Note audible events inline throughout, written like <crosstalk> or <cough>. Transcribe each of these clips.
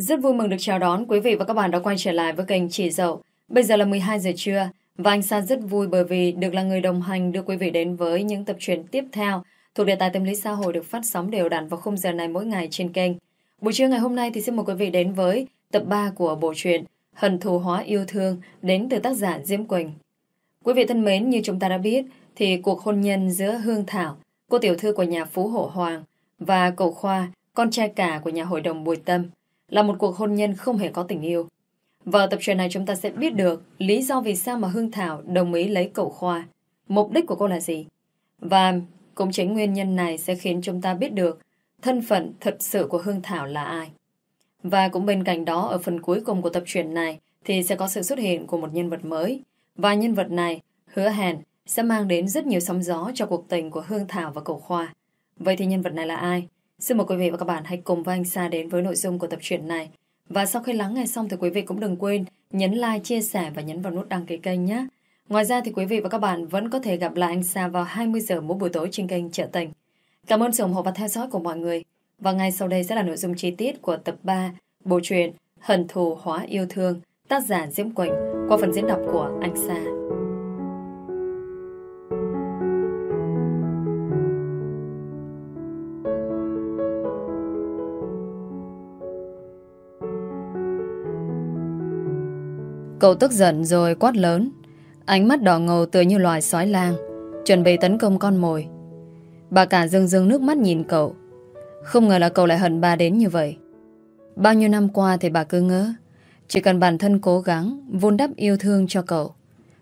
Rất vui mừng được chào đón quý vị và các bạn đã quay trở lại với kênh Chỉ Dậu. Bây giờ là 12 giờ trưa và anh Sa rất vui bởi vì được là người đồng hành đưa quý vị đến với những tập truyện tiếp theo thuộc đề tài tâm lý xã hội được phát sóng đều đặn vào khung giờ này mỗi ngày trên kênh. Buổi trưa ngày hôm nay thì xin mời quý vị đến với tập 3 của bộ truyện Hận thù hóa yêu thương đến từ tác giả Diễm Quỳnh. Quý vị thân mến, như chúng ta đã biết thì cuộc hôn nhân giữa Hương Thảo, cô tiểu thư của nhà Phú Hộ Hoàng và cậu Khoa, con trai cả của nhà hội đồng Bùi Tâm là một cuộc hôn nhân không hề có tình yêu. Và tập truyện này chúng ta sẽ biết được lý do vì sao mà Hương Thảo đồng ý lấy cậu Khoa. Mục đích của cô là gì? Và cũng chính nguyên nhân này sẽ khiến chúng ta biết được thân phận thật sự của Hương Thảo là ai. Và cũng bên cạnh đó, ở phần cuối cùng của tập truyện này thì sẽ có sự xuất hiện của một nhân vật mới. Và nhân vật này, hứa hẹn, sẽ mang đến rất nhiều sóng gió cho cuộc tình của Hương Thảo và cậu Khoa. Vậy thì nhân vật này là ai? Xin mời quý vị và các bạn hãy cùng với anh Sa đến với nội dung của tập truyện này. Và sau khi lắng nghe xong thì quý vị cũng đừng quên nhấn like, chia sẻ và nhấn vào nút đăng ký kênh nhé. Ngoài ra thì quý vị và các bạn vẫn có thể gặp lại anh Sa vào 20 giờ mỗi buổi tối trên kênh Trợ Tình. Cảm ơn sự ủng hộ và theo dõi của mọi người. Và ngay sau đây sẽ là nội dung chi tiết của tập 3 bộ truyện Hận thù hóa yêu thương tác giả Diễm Quỳnh qua phần diễn đọc của anh Sa. Cậu tức giận rồi quát lớn. Ánh mắt đỏ ngầu tựa như loài sói lang, Chuẩn bị tấn công con mồi. Bà cả rưng rưng nước mắt nhìn cậu. Không ngờ là cậu lại hận bà đến như vậy. Bao nhiêu năm qua thì bà cứ ngỡ Chỉ cần bản thân cố gắng, Vun đắp yêu thương cho cậu,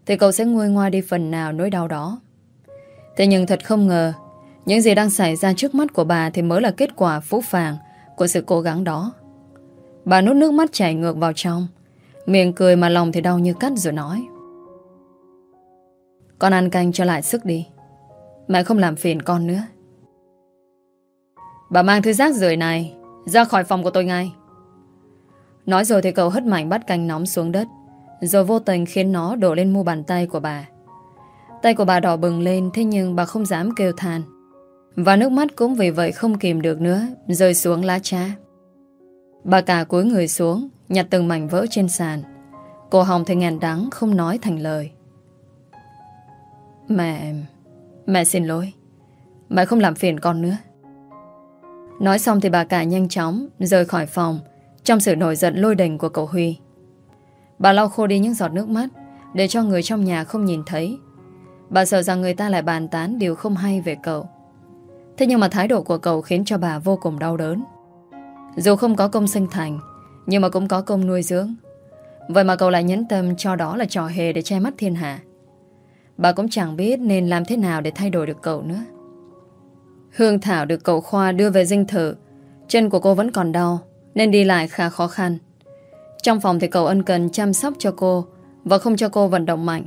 Thì cậu sẽ nguôi ngoai đi phần nào nỗi đau đó. Thế nhưng thật không ngờ, Những gì đang xảy ra trước mắt của bà Thì mới là kết quả phú phàng Của sự cố gắng đó. Bà nút nước mắt chảy ngược vào trong. Miệng cười mà lòng thì đau như cắt rồi nói. Con ăn canh cho lại sức đi. Mẹ không làm phiền con nữa. Bà mang thứ rác rưởi này, Ra khỏi phòng của tôi ngay. Nói rồi thì cậu hất mạnh bắt canh nóng xuống đất, Rồi vô tình khiến nó đổ lên mu bàn tay của bà. Tay của bà đỏ bừng lên, Thế nhưng bà không dám kêu than. Và nước mắt cũng vì vậy không kìm được nữa, Rơi xuống lá cha. Bà cả cúi người xuống Nhặt từng mảnh vỡ trên sàn. Cô Hồng thì ngàn đắng, không nói thành lời. Mẹ Mẹ xin lỗi. Mẹ không làm phiền con nữa. Nói xong thì bà cả nhanh chóng Rời khỏi phòng Trong sự nổi giận lôi đình của cậu Huy. Bà lau khô đi những giọt nước mắt Để cho người trong nhà không nhìn thấy. Bà sợ rằng người ta lại bàn tán Điều không hay về cậu. Thế nhưng mà thái độ của cậu khiến cho bà vô cùng đau đớn. Dù không có công sinh thành nhưng mà cũng có công nuôi dưỡng. Vậy mà cậu lại nhấn tâm cho đó là trò hề để che mắt thiên hạ. Bà cũng chẳng biết nên làm thế nào để thay đổi được cậu nữa. Hương Thảo được cậu Khoa đưa về dinh thự. Chân của cô vẫn còn đau, Nên đi lại khá khó khăn. Trong phòng thì cậu ân cần chăm sóc cho cô Và không cho cô vận động mạnh.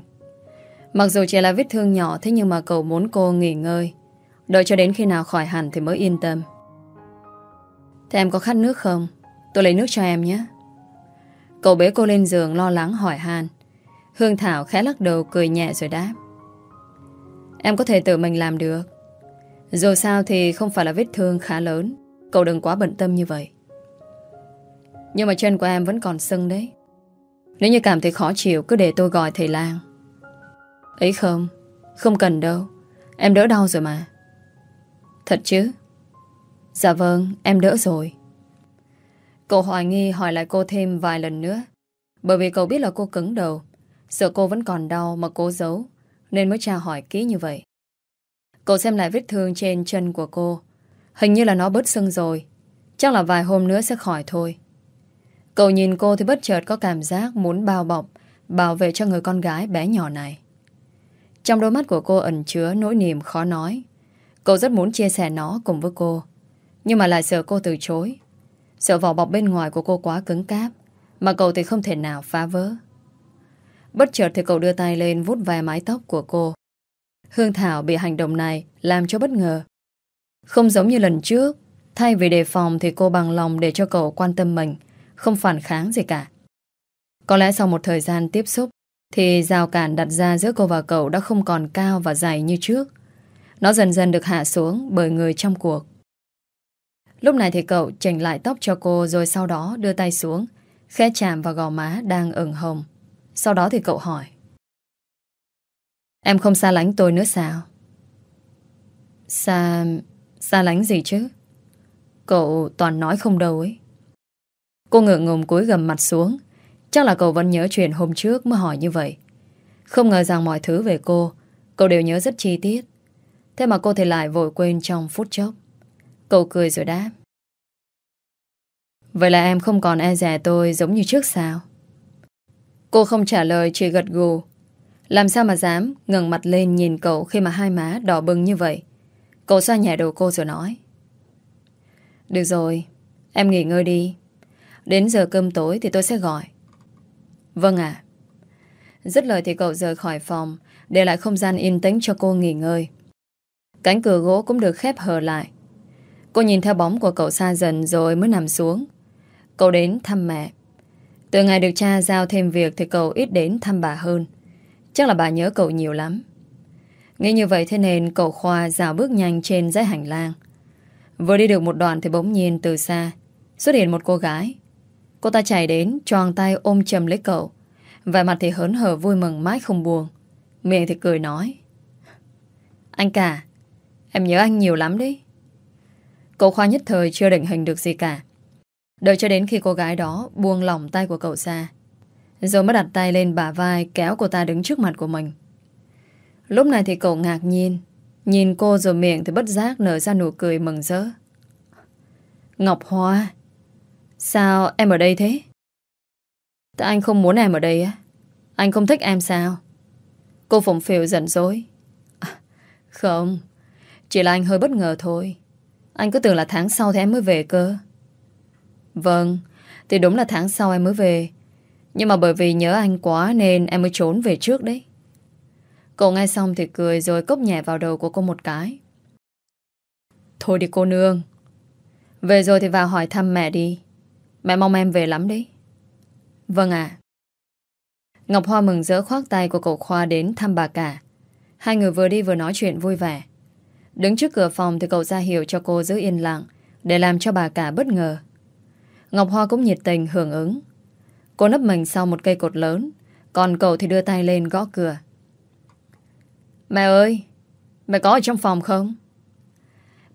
Mặc dù chỉ là vết thương nhỏ, Thế nhưng mà cậu muốn cô nghỉ ngơi. Đợi cho đến khi nào khỏi hẳn thì mới yên tâm. Thế em có khát nước không? Tôi lấy nước cho em nhé. Cậu bế cô lên giường lo lắng hỏi han. Hương Thảo khẽ lắc đầu cười nhẹ rồi đáp. Em có thể tự mình làm được. Dù sao thì không phải là vết thương khá lớn. Cậu đừng quá bận tâm như vậy. Nhưng mà chân của em vẫn còn sưng đấy. Nếu như cảm thấy khó chịu, Cứ để tôi gọi thầy Lan Ấy không Không cần đâu. Em đỡ đau rồi mà. Thật chứ? Dạ vâng em đỡ rồi. Cậu hoài nghi hỏi lại cô thêm vài lần nữa. Bởi vì cậu biết là cô cứng đầu, Sợ cô vẫn còn đau mà cố giấu, Nên mới tra hỏi kỹ như vậy. Cậu xem lại vết thương trên chân của cô. Hình như là nó bớt sưng rồi. Chắc là vài hôm nữa sẽ khỏi thôi. Cậu nhìn cô thì bất chợt có cảm giác Muốn bao bọc, Bảo vệ cho người con gái bé nhỏ này. Trong đôi mắt của cô ẩn chứa nỗi niềm khó nói. Cậu rất muốn chia sẻ nó cùng với cô, Nhưng mà lại sợ cô từ chối. Sợ vỏ bọc bên ngoài của cô quá cứng cáp, Mà cậu thì không thể nào phá vỡ. Bất chợt thì cậu đưa tay lên Vút vài mái tóc của cô. Hương Thảo bị hành động này Làm cho bất ngờ. Không giống như lần trước, Thay vì đề phòng thì cô bằng lòng để cho cậu quan tâm mình, Không phản kháng gì cả. Có lẽ sau một thời gian tiếp xúc, Thì rào cản đặt ra giữa cô và cậu Đã không còn cao và dày như trước. Nó dần dần được hạ xuống Bởi người trong cuộc. Lúc này thì cậu chỉnh lại tóc cho cô rồi sau đó đưa tay xuống, khẽ chạm vào gò má đang ửng hồng. Sau đó thì cậu hỏi. Em không xa lánh tôi nữa sao? Xa... xa lánh gì chứ? Cậu toàn nói không đâu ấy. Cô ngượng ngùng cúi gầm mặt xuống. Chắc là cậu vẫn nhớ chuyện hôm trước mới hỏi như vậy. Không ngờ rằng mọi thứ về cô, cậu đều nhớ rất chi tiết. Thế mà cô thì lại vội quên trong phút chốc. Cậu cười rồi đáp. Vậy là em không còn e rẻ tôi giống như trước sao? Cô không trả lời chỉ gật gù. Làm sao mà dám ngẩng mặt lên nhìn cậu khi mà hai má đỏ bừng như vậy? Cậu xoa nhẹ đầu cô rồi nói. Được rồi, em nghỉ ngơi đi. Đến giờ cơm tối thì tôi sẽ gọi. Vâng ạ. Dứt lời thì cậu rời khỏi phòng, để lại không gian yên tĩnh cho cô nghỉ ngơi. Cánh cửa gỗ cũng được khép hờ lại. Cô nhìn theo bóng của cậu xa dần rồi mới nằm xuống. Cậu đến thăm mẹ. Từ ngày được cha giao thêm việc thì cậu ít đến thăm bà hơn. Chắc là bà nhớ cậu nhiều lắm. Nghĩ như vậy thế nên cậu Khoa dạo bước nhanh trên dãy hành lang. Vừa đi được một đoạn thì bỗng nhiên từ xa xuất hiện một cô gái. Cô ta chạy đến, tròn tay ôm chầm lấy cậu. Vẻ mặt thì hớn hở vui mừng mãi không buồn. Miệng thì cười nói. Anh cả, em nhớ anh nhiều lắm đấy. Cậu Khoa nhất thời chưa định hình được gì cả. Đợi cho đến khi cô gái đó buông lỏng tay của cậu ra. Rồi mới đặt tay lên bả vai kéo cô ta đứng trước mặt của mình. Lúc này thì cậu ngạc nhiên. Nhìn cô rồi miệng thì bất giác nở ra nụ cười mừng rỡ. Ngọc Hoa, sao em ở đây thế? Tại anh không muốn em ở đây á. Anh không thích em sao? Cô phụng phiểu giận dối. À, không, chỉ là anh hơi bất ngờ thôi. Anh cứ tưởng là tháng sau thì em mới về cơ. Vâng, thì đúng là tháng sau em mới về. Nhưng mà bởi vì nhớ anh quá nên em mới trốn về trước đấy. Cậu nghe xong thì cười rồi cốc nhẹ vào đầu của cô một cái. Thôi đi cô nương. Về rồi thì vào hỏi thăm mẹ đi. Mẹ mong em về lắm đấy. Vâng ạ. Ngọc Hoa mừng rỡ khoác tay của cậu Khoa đến thăm bà cả. Hai người vừa đi vừa nói chuyện vui vẻ. Đứng trước cửa phòng thì cậu ra hiệu cho cô giữ yên lặng để làm cho bà cả bất ngờ. Ngọc Hoa cũng nhiệt tình hưởng ứng. Cô nấp mình sau một cây cột lớn còn cậu thì đưa tay lên gõ cửa. Mẹ ơi, mẹ có ở trong phòng không?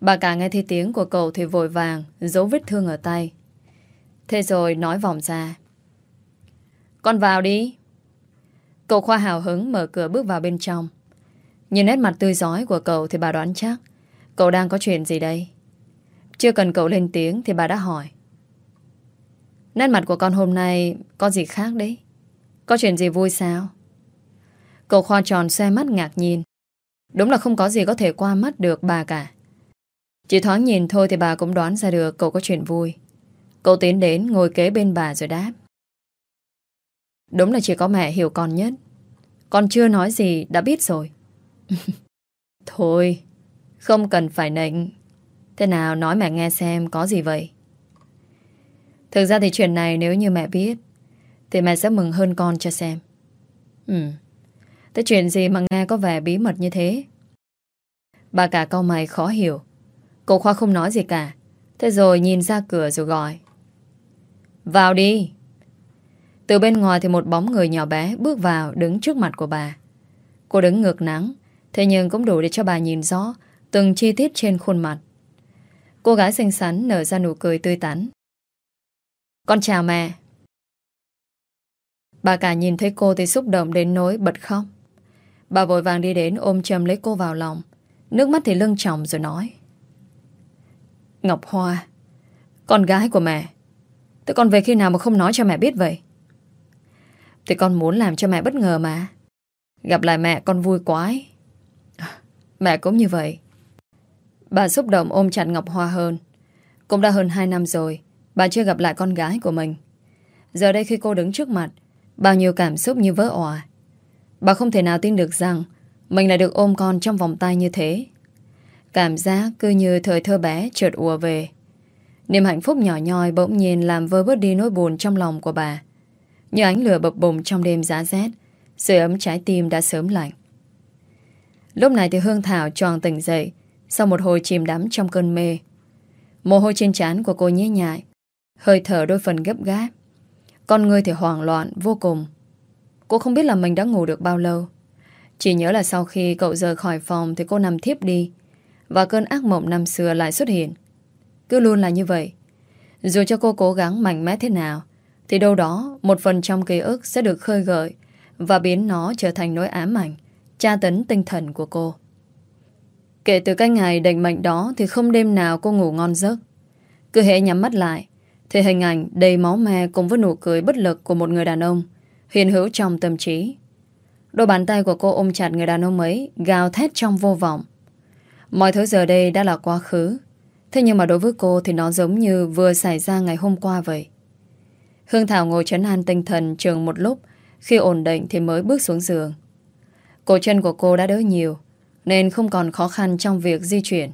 Bà cả nghe thấy tiếng của cậu thì vội vàng giấu vết thương ở tay. Thế rồi nói vòng ra. Con vào đi. Cậu Khoa hào hứng mở cửa bước vào bên trong. Nhìn nét mặt tươi giói của cậu thì bà đoán chắc cậu đang có chuyện gì đây. Chưa cần cậu lên tiếng thì bà đã hỏi. Nét mặt của con hôm nay có gì khác đấy? Có chuyện gì vui sao? Cậu Khoa tròn xe mắt ngạc nhiên. Đúng là không có gì có thể qua mắt được bà cả. Chỉ thoáng nhìn thôi thì bà cũng đoán ra được cậu có chuyện vui. Cậu tiến đến ngồi kế bên bà rồi đáp. Đúng là chỉ có mẹ hiểu con nhất. Con chưa nói gì đã biết rồi. <laughs> Thôi, không cần phải nịnh. Thế nào nói mẹ nghe xem có gì vậy? Thực ra thì chuyện này nếu như mẹ biết thì mẹ sẽ mừng hơn con cho xem. Ừ. Thế chuyện gì mà nghe có vẻ bí mật như thế? Bà cả câu mày khó hiểu. Cô Khoa không nói gì cả. Thế rồi nhìn ra cửa rồi gọi. Vào đi. Từ bên ngoài thì một bóng người nhỏ bé bước vào đứng trước mặt của bà. Cô đứng ngược nắng, thế nhưng cũng đủ để cho bà nhìn rõ từng chi tiết trên khuôn mặt. Cô gái xinh xắn nở ra nụ cười tươi tắn. Con chào mẹ. Bà cả nhìn thấy cô thì xúc động đến nỗi bật khóc. Bà vội vàng đi đến ôm chầm lấy cô vào lòng. Nước mắt thì lưng tròng rồi nói. Ngọc Hoa, con gái của mẹ. Thế con về khi nào mà không nói cho mẹ biết vậy? Thì con muốn làm cho mẹ bất ngờ mà. Gặp lại mẹ con vui quá ấy. Mẹ cũng như vậy. Bà xúc động ôm chặt Ngọc Hoa hơn. Cũng đã hơn 2 năm rồi, bà chưa gặp lại con gái của mình. Giờ đây khi cô đứng trước mặt, bao nhiêu cảm xúc như vỡ òa. Bà không thể nào tin được rằng mình lại được ôm con trong vòng tay như thế. Cảm giác cứ như thời thơ bé trượt ùa về. Niềm hạnh phúc nhỏ nhoi bỗng nhiên làm vơi bớt đi nỗi buồn trong lòng của bà. Như ánh lửa bập bùng trong đêm giá rét, sưởi ấm trái tim đã sớm lạnh. Lúc này thì Hương Thảo tròn tỉnh dậy, sau một hồi chìm đắm trong cơn mê. Mồ hôi trên trán của cô nhé nhại, Hơi thở đôi phần gấp gáp. Con người thì hoảng loạn vô cùng. Cô không biết là mình đã ngủ được bao lâu. Chỉ nhớ là sau khi cậu rời khỏi phòng Thì cô nằm thiếp đi, Và cơn ác mộng năm xưa lại xuất hiện. Cứ luôn là như vậy. Dù cho cô cố gắng mạnh mẽ thế nào, Thì đâu đó Một phần trong ký ức sẽ được khơi gợi Và biến nó trở thành nỗi ám ảnh. Tra tấn tinh thần của cô. Kể từ cái ngày định mệnh đó Thì không đêm nào cô ngủ ngon giấc. Cứ hệ nhắm mắt lại, Thì hình ảnh đầy máu me Cùng với nụ cười bất lực của một người đàn ông Hiện hữu trong tâm trí. Đôi bàn tay của cô ôm chặt người đàn ông ấy, Gào thét trong vô vọng. Mọi thứ giờ đây đã là quá khứ, Thế nhưng mà đối với cô Thì nó giống như vừa xảy ra ngày hôm qua vậy. Hương Thảo ngồi chấn an tinh thần trường một lúc, Khi ổn định thì mới bước xuống giường. Cổ chân của cô đã đỡ nhiều, Nên không còn khó khăn trong việc di chuyển.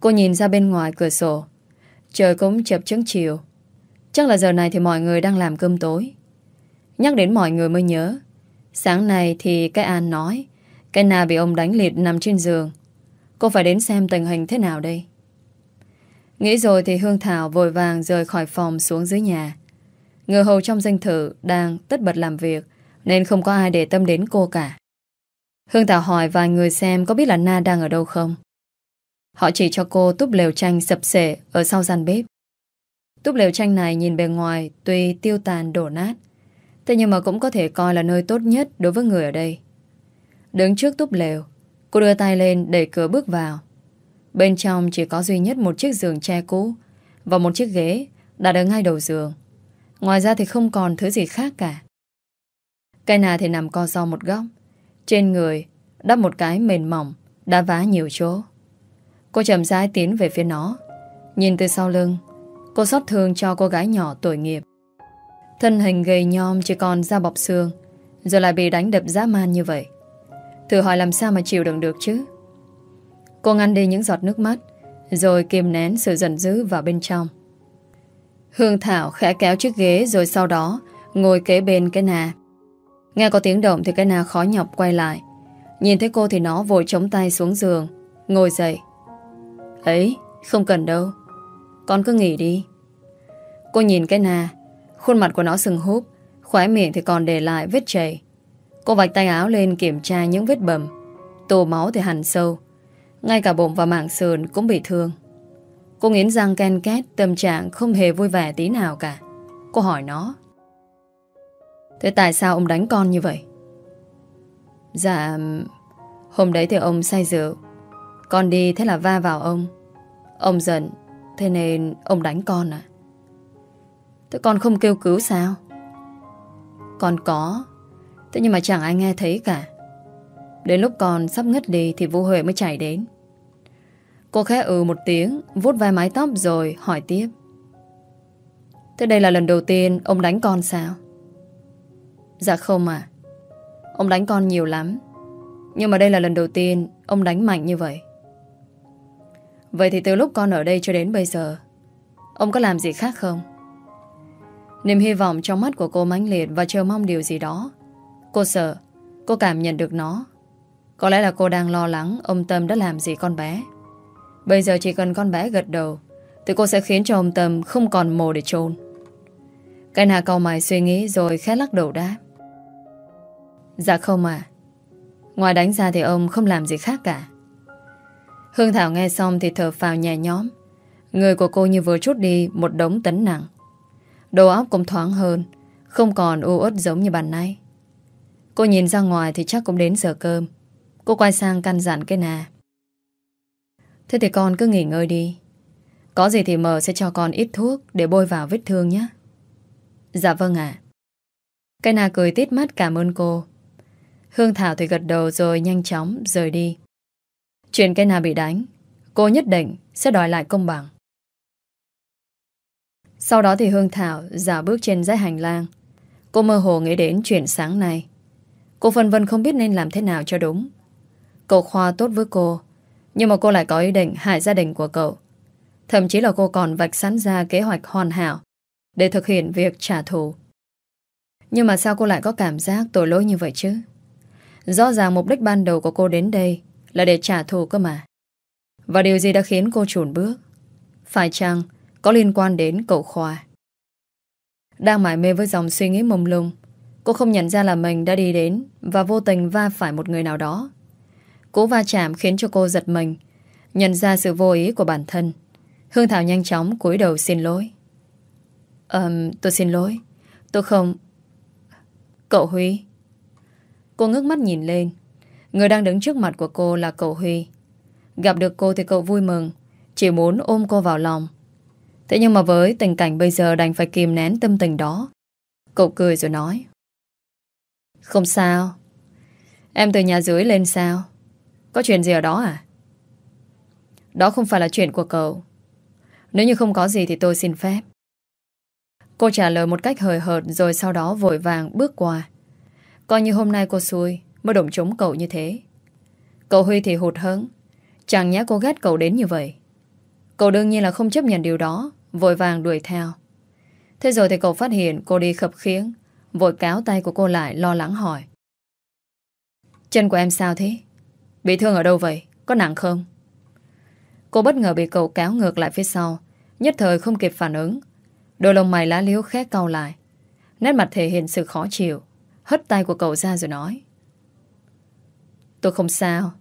Cô nhìn ra bên ngoài cửa sổ Trời cũng chập chững chiều. Chắc là giờ này thì mọi người đang làm cơm tối. Nhắc đến mọi người mới nhớ, Sáng nay thì cái An nói, Cái na bị ông đánh liệt nằm trên giường. Cô phải đến xem tình hình thế nào đây. Nghĩ rồi thì Hương Thảo vội vàng rời khỏi phòng xuống dưới nhà. Người hầu trong danh thự đang tất bật làm việc. Nên không có ai để tâm đến cô cả Hương Thảo hỏi vài người xem có biết là Na đang ở đâu không Họ chỉ cho cô túp lều tranh sập sệ ở sau gian bếp Túp lều tranh này nhìn bề ngoài tuy tiêu tàn đổ nát Thế nhưng mà cũng có thể coi là nơi tốt nhất đối với người ở đây. Đứng trước túp lều, cô đưa tay lên đẩy cửa bước vào. Bên trong chỉ có duy nhất một chiếc giường tre cũ và một chiếc ghế đặt ở ngay đầu giường. Ngoài ra thì không còn thứ gì khác cả. Cây nà thì nằm co so một góc. Trên người đắp một cái mền mỏng đã vá nhiều chỗ. Cô chậm rãi tiến về phía nó. Nhìn từ sau lưng, cô xót thương cho cô gái nhỏ tội nghiệp. Thân hình gầy nhom chỉ còn da bọc xương Giờ lại bị đánh đập dã man như vậy Thử hỏi làm sao mà chịu đựng được chứ Cô ngăn đi những giọt nước mắt Rồi kìm nén sự giận dữ vào bên trong Hương Thảo khẽ kéo chiếc ghế Rồi sau đó Ngồi kế bên cái nà Nghe có tiếng động thì cái nà khó nhọc quay lại. Nhìn thấy cô thì nó vội chống tay xuống giường, Ngồi dậy. Ấy, không cần đâu. Con cứ nghỉ đi. Cô nhìn cái nà Khuôn mặt của nó sừng húp, Khóe miệng thì còn để lại vết chảy. Cô vạch tay áo lên kiểm tra những vết bầm. Tổ máu thì hẳn sâu. Ngay cả bụng và mạng sườn cũng bị thương. Cô nghiến răng ken két, Tâm trạng không hề vui vẻ tí nào cả. Cô hỏi nó Thế tại sao ông đánh con như vậy? Dạ Hôm đấy thì ông say rượu. Con đi thế là va vào ông. Ông giận, Thế nên ông đánh con à Thế con không kêu cứu sao? Con có, Thế nhưng mà chẳng ai nghe thấy cả. Đến lúc con sắp ngất đi Thì Vũ Huệ mới chạy đến. Cô khẽ ừ một tiếng, vuốt vai mái tóc rồi hỏi tiếp. Thế đây là lần đầu tiên Ông đánh con sao? Dạ không à Ông đánh con nhiều lắm Nhưng mà đây là lần đầu tiên Ông đánh mạnh như vậy Vậy thì từ lúc con ở đây cho đến bây giờ Ông có làm gì khác không Niềm hy vọng trong mắt của cô mãnh liệt và chờ mong điều gì đó. Cô sợ, cô cảm nhận được nó. Có lẽ là cô đang lo lắng ông Tâm đã làm gì con bé. Bây giờ chỉ cần con bé gật đầu, thì cô sẽ khiến cho ông Tâm không còn mồ để chôn. Cái nào cầu mày suy nghĩ rồi khẽ lắc đầu đáp. Dạ không à. Ngoài đánh ra thì ông không làm gì khác cả. Hương Thảo nghe xong thì thở phào nhẹ nhõm. Người của cô như vừa chút đi một đống tấn nặng. Đầu óc cũng thoáng hơn, Không còn u uất giống như bàn nay Cô nhìn ra ngoài thì chắc cũng đến giờ cơm Cô quay sang căn dặn cái nà Thế thì con cứ nghỉ ngơi đi Có gì thì mờ sẽ cho con ít thuốc Để bôi vào vết thương nhé Dạ vâng ạ Cái nà cười tít mắt cảm ơn cô Hương Thảo thì gật đầu rồi nhanh chóng rời đi Chuyện cái nào bị đánh Cô nhất định sẽ đòi lại công bằng sau đó thì Hương Thảo dạo bước trên dãy hành lang. Cô mơ hồ nghĩ đến chuyện sáng nay. Cô phân vân không biết nên làm thế nào cho đúng. Cậu Khoa tốt với cô, nhưng mà cô lại có ý định hại gia đình của cậu. Thậm chí là cô còn vạch sẵn ra kế hoạch hoàn hảo để thực hiện việc trả thù. Nhưng mà sao cô lại có cảm giác tội lỗi như vậy chứ? Rõ ràng mục đích ban đầu của cô đến đây là để trả thù cơ mà. Và điều gì đã khiến cô trùn bước? Phải chăng có liên quan đến cậu Khoa? Đang mải mê với dòng suy nghĩ mông lung Cô không nhận ra là mình đã đi đến Và vô tình va phải một người nào đó. Cú va chạm khiến cho cô giật mình Nhận ra sự vô ý của bản thân. Hương Thảo nhanh chóng cúi đầu xin lỗi. Ờm, tôi xin lỗi. Tôi không... Cậu Huy Cô ngước mắt nhìn lên. Người đang đứng trước mặt của cô là cậu Huy. Gặp được cô thì cậu vui mừng, Chỉ muốn ôm cô vào lòng. Thế nhưng mà với tình cảnh bây giờ đành phải kìm nén tâm tình đó. Cậu cười rồi nói. Không sao. Em từ nhà dưới lên sao? Có chuyện gì ở đó à? Đó không phải là chuyện của cậu. Nếu như không có gì thì tôi xin phép. Cô trả lời một cách hời hợt Rồi sau đó vội vàng bước qua. Coi như hôm nay cô xui, Mới đụng trúng cậu như thế. Cậu Huy thì hụt hẫng. Chẳng nhẽ cô ghét cậu đến như vậy. Cậu đương nhiên là không chấp nhận điều đó, Vội vàng đuổi theo. Thế rồi thì cậu phát hiện cô đi khập khiếng Vội cáo tay của cô lại lo lắng hỏi. Chân của em sao thế? Bị thương ở đâu vậy? Có nặng không? Cô bất ngờ bị cậu cáo ngược lại phía sau, Nhất thời không kịp phản ứng. Đôi lông mày lá liếu khét cau lại. Nét mặt thể hiện sự khó chịu. Hất tay của cậu ra rồi nói. Tôi không sao.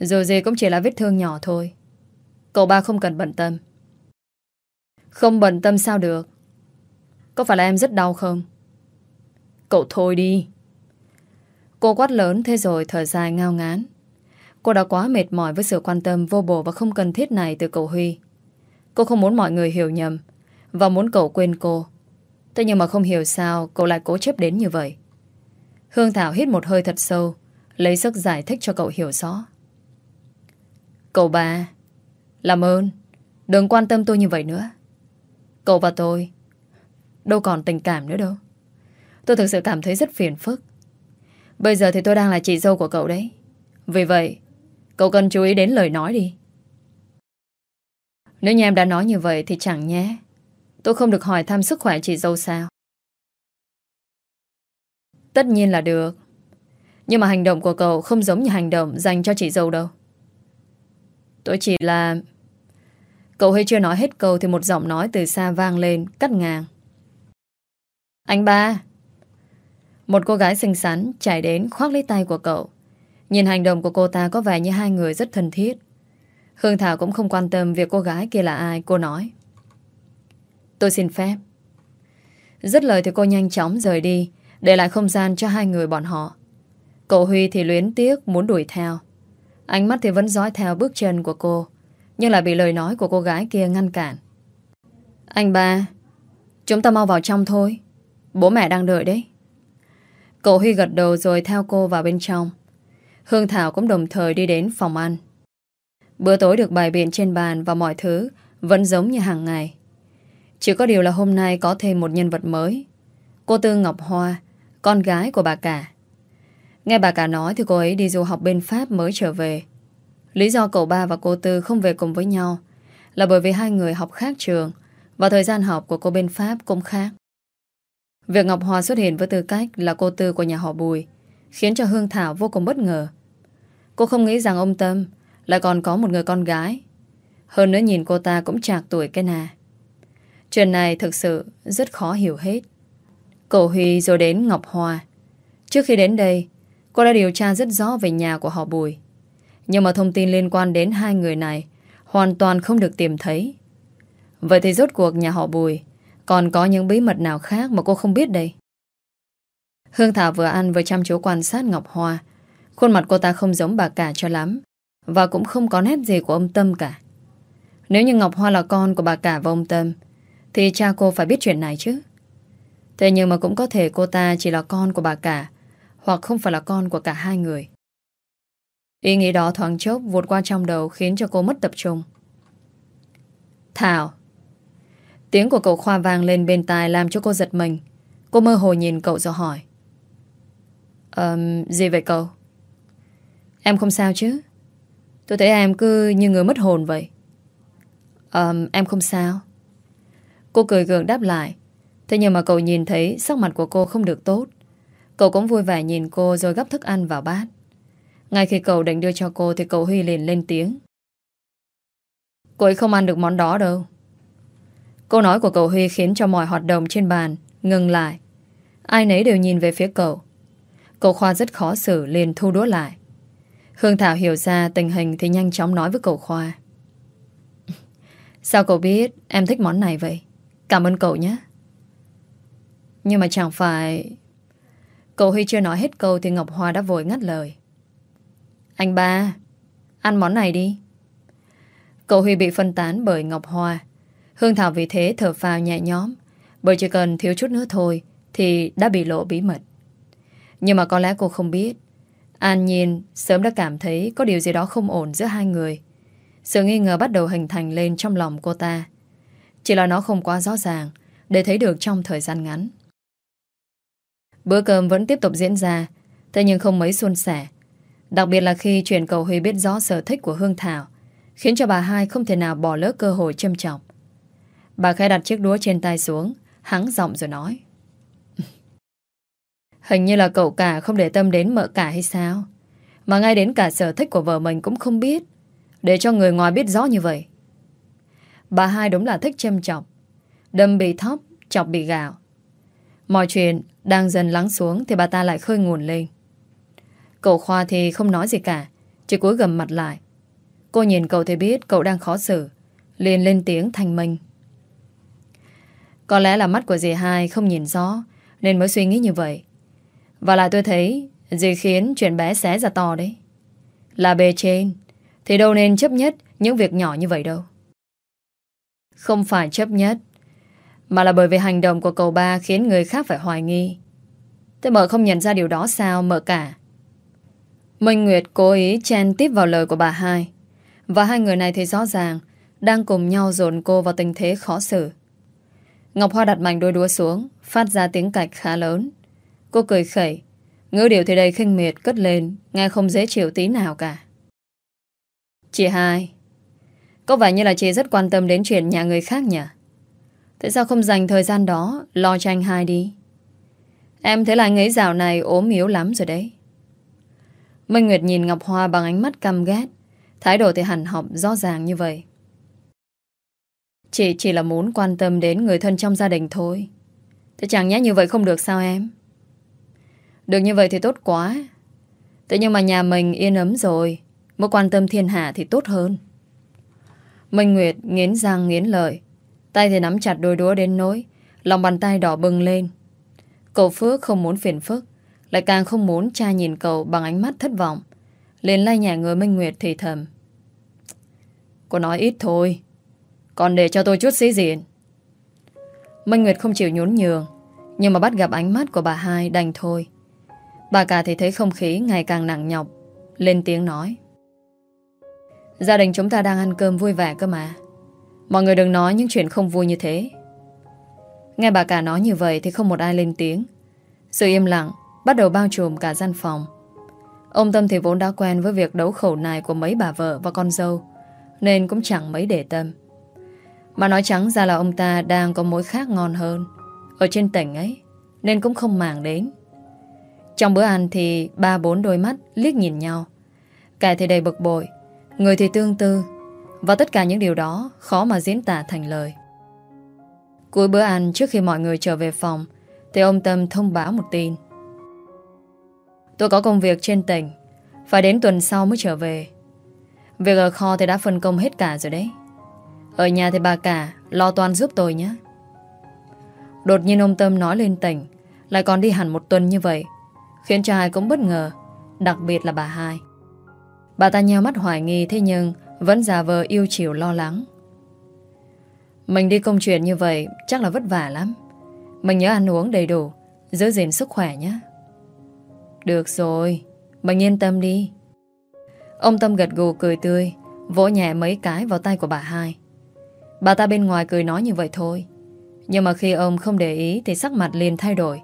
Dù gì cũng chỉ là vết thương nhỏ thôi. Cậu ba không cần bận tâm. Không bận tâm sao được? Có phải là em rất đau không? Cậu thôi đi. Cô quát lớn thế rồi thở dài ngao ngán. Cô đã quá mệt mỏi với sự quan tâm vô bổ và không cần thiết này từ cậu Huy. Cô không muốn mọi người hiểu nhầm Và muốn cậu quên cô. Thế nhưng mà không hiểu sao cậu lại cố chấp đến như vậy. Hương Thảo hít một hơi thật sâu, Lấy sức giải thích cho cậu hiểu rõ. Cậu ba Làm ơn, Đừng quan tâm tôi như vậy nữa. Cậu và tôi, Đâu còn tình cảm nữa đâu. Tôi thực sự cảm thấy rất phiền phức. Bây giờ thì tôi đang là chị dâu của cậu đấy. Vì vậy, Cậu cần chú ý đến lời nói đi. Nếu như em đã nói như vậy Thì chẳng nhé. Tôi không được hỏi thăm sức khỏe chị dâu sao? Tất nhiên là được. Nhưng mà hành động của cậu Không giống như hành động dành cho chị dâu đâu. Tôi chỉ là Cậu hơi chưa nói hết câu Thì một giọng nói từ xa vang lên, Cắt ngang. Anh ba. Một cô gái xinh xắn chạy đến khoác lấy tay của cậu. Nhìn hành động của cô ta có vẻ như hai người rất thân thiết. Hương Thảo cũng không quan tâm Việc cô gái kia là ai, Cô nói. Tôi xin phép. Dứt lời thì cô nhanh chóng rời đi, Để lại không gian cho hai người bọn họ. Cậu Huy thì luyến tiếc Muốn đuổi theo. Ánh mắt thì vẫn dõi theo bước chân của cô, Nhưng lại bị lời nói của cô gái kia ngăn cản. Anh ba, Chúng ta mau vào trong thôi. Bố mẹ đang đợi đấy. Cậu Huy gật đầu rồi theo cô vào bên trong. Hương Thảo cũng đồng thời đi đến phòng ăn. Bữa tối được bày biện trên bàn Và mọi thứ vẫn giống như hàng ngày chỉ có điều là hôm nay có thêm một nhân vật mới. Cô Tư Ngọc Hoa, con gái của bà cả. Nghe bà cả nói thì cô ấy đi du học bên Pháp mới trở về. Lý do cậu ba và cô Tư không về cùng với nhau là bởi vì hai người học khác trường và thời gian học của cô bên Pháp cũng khác. Việc Ngọc Hoa xuất hiện với tư cách là cô Tư của nhà họ Bùi khiến cho Hương Thảo vô cùng bất ngờ. Cô không nghĩ rằng ông Tâm lại còn có một người con gái. Hơn nữa nhìn cô ta cũng chạc tuổi cái nà. Chuyện này thực sự rất khó hiểu hết. Cổ Huy rồi đến Ngọc Hoa. Trước khi đến đây, cô đã điều tra rất rõ về nhà của họ Bùi. Nhưng mà thông tin liên quan đến hai người này hoàn toàn không được tìm thấy. Vậy thì rốt cuộc nhà họ Bùi còn có những bí mật nào khác mà cô không biết đây? Hương Thảo vừa ăn vừa chăm chú quan sát Ngọc Hoa. Khuôn mặt cô ta không giống bà cả cho lắm và cũng không có nét gì của ông Tâm cả. Nếu như Ngọc Hoa là con của bà cả và ông Tâm thì cha cô phải biết chuyện này chứ Thế nhưng mà cũng có thể cô ta chỉ là con của bà cả Hoặc không phải là con của cả hai người Ý nghĩ đó thoáng chốc vụt qua trong đầu khiến cho cô mất tập trung. Thảo Tiếng của cậu Khoa vang lên bên tai làm cho cô giật mình. Cô mơ hồ nhìn cậu rồi hỏi. um, gì vậy cậu? Em không sao chứ? Tôi thấy em cứ như người mất hồn vậy. um, em không sao. Cô cười gượng đáp lại Thế nhưng mà cậu nhìn thấy sắc mặt của cô không được tốt Cậu cũng vui vẻ nhìn cô rồi gấp thức ăn vào bát Ngay khi cậu định đưa cho cô Thì cậu Huy liền lên tiếng Cô ấy không ăn được món đó đâu Câu nói của cậu Huy khiến cho mọi hoạt động trên bàn ngừng lại. Ai nấy đều nhìn về phía cậu. Cậu Khoa rất khó xử liền thu đũa lại. Hương Thảo hiểu ra tình hình thì nhanh chóng nói với cậu Khoa. <laughs> Sao cậu biết em thích món này vậy? Cảm ơn cậu nhé. Nhưng mà chẳng phải... Cậu Huy chưa nói hết câu thì Ngọc Hoa đã vội ngắt lời. Anh ba, ăn món này đi. Cậu Huy bị phân tán bởi Ngọc Hoa. Hương Thảo vì thế thở phào nhẹ nhõm bởi chỉ cần thiếu chút nữa thôi thì đã bị lộ bí mật. Nhưng mà có lẽ cô không biết An Nhiên sớm đã cảm thấy có điều gì đó không ổn giữa hai người. Sự nghi ngờ bắt đầu hình thành lên trong lòng cô ta. Chỉ là nó không quá rõ ràng, để thấy được trong thời gian ngắn. Bữa cơm vẫn tiếp tục diễn ra, Thế nhưng không mấy suôn sẻ. Đặc biệt là khi chuyện cầu Huy biết rõ sở thích của Hương Thảo, Khiến cho bà hai không thể nào bỏ lỡ cơ hội châm trọng Bà khai đặt chiếc đũa trên tay xuống, Hắng giọng rồi nói. <laughs> Hình như là cậu cả không để tâm đến mợ cả hay sao? Mà ngay đến cả sở thích của vợ mình cũng không biết. Để cho người ngoài biết rõ như vậy Bà hai đúng là thích châm chọc. Đâm bị thóc, chọc bị gạo. Mọi chuyện đang dần lắng xuống Thì bà ta lại khơi nguồn lên. Cậu Khoa thì không nói gì cả Chỉ cúi gầm mặt lại. Cô nhìn cậu thì biết cậu đang khó xử liền lên tiếng thanh minh. Có lẽ là mắt của dì hai không nhìn rõ Nên mới suy nghĩ như vậy. Và lại tôi thấy Dì khiến chuyện bé xé ra to đấy. Là bề trên Thì đâu nên chấp nhất những việc nhỏ như vậy đâu. Không phải chấp nhất, mà là bởi vì hành động của cậu ba Khiến người khác phải hoài nghi. Thế mợ không nhận ra điều đó sao mợ cả? Minh Nguyệt cố ý chen tiếp vào lời của bà hai, Và hai người này thì rõ ràng Đang cùng nhau dồn cô vào tình thế khó xử. Ngọc Hoa đặt mạnh đôi đũa xuống, Phát ra tiếng cạch khá lớn. Cô cười khẩy, Ngữ điệu thì đầy khinh miệt, cất lên, Nghe không dễ chịu tí nào cả. Chị hai có vẻ như là chị rất quan tâm đến chuyện nhà người khác nhỉ? Tại sao không dành thời gian đó, Lo cho anh hai đi? Em thấy là anh ấy dạo này ốm yếu lắm rồi đấy. Minh Nguyệt nhìn Ngọc Hoa bằng ánh mắt căm ghét. Thái độ thì hẳn học rõ ràng như vậy. Chị chỉ là muốn quan tâm đến người thân trong gia đình thôi. Thế chẳng nhẽ như vậy không được sao em? Được như vậy thì tốt quá. Thế nhưng mà nhà mình yên ấm rồi. Mới quan tâm thiên hạ thì tốt hơn. Minh Nguyệt nghiến răng nghiến lợi. Tay thì nắm chặt đôi đũa đến nỗi, Lòng bàn tay đỏ bừng lên. Cậu Phước không muốn phiền phức, Lại càng không muốn cha nhìn cậu bằng ánh mắt thất vọng. Liền lay nhả người Minh Nguyệt thì thầm. Cô nói ít thôi, Còn để cho tôi chút sĩ diện. Minh Nguyệt không chịu nhún nhường, Nhưng mà bắt gặp ánh mắt của bà hai đành thôi. Bà cả thì thấy không khí ngày càng nặng nhọc, Lên tiếng nói. Gia đình chúng ta đang ăn cơm vui vẻ cơ mà. Mọi người đừng nói những chuyện không vui như thế. Nghe bà cả nói như vậy Thì không một ai lên tiếng. Sự im lặng bắt đầu bao trùm cả gian phòng. Ông Tâm thì vốn đã quen Với việc đấu khẩu này của mấy bà vợ và con dâu, Nên cũng chẳng mấy để tâm. Mà nói trắng ra là ông ta Đang có mối khác ngon hơn, Ở trên tỉnh ấy, Nên cũng không màng đến. Trong bữa ăn thì ba bốn đôi mắt liếc nhìn nhau Kẻ thì đầy bực bội. Người thì tương tư, và tất cả những điều đó khó mà diễn tả thành lời. Cuối bữa ăn trước khi mọi người trở về phòng, thì ông Tâm thông báo một tin. Tôi có công việc trên tỉnh, phải đến tuần sau mới trở về. Việc ở kho thì đã phân công hết cả rồi đấy. Ở nhà thì bà cả lo toàn giúp tôi nhé. Đột nhiên ông Tâm nói lên tỉnh, lại còn đi hẳn một tuần như vậy, khiến cho ai cũng bất ngờ, đặc biệt là bà hai. Bà ta nheo mắt hoài nghi, thế nhưng vẫn giả vờ yêu chiều lo lắng. Mình đi công chuyện như vậy Chắc là vất vả lắm. Mình nhớ ăn uống đầy đủ, Giữ gìn sức khỏe nhé. Được rồi, Mình yên tâm đi. Ông Tâm gật gù cười tươi, Vỗ nhẹ mấy cái vào tay của bà hai. Bà ta bên ngoài cười nói như vậy thôi. Nhưng mà khi ông không để ý Thì sắc mặt liền thay đổi.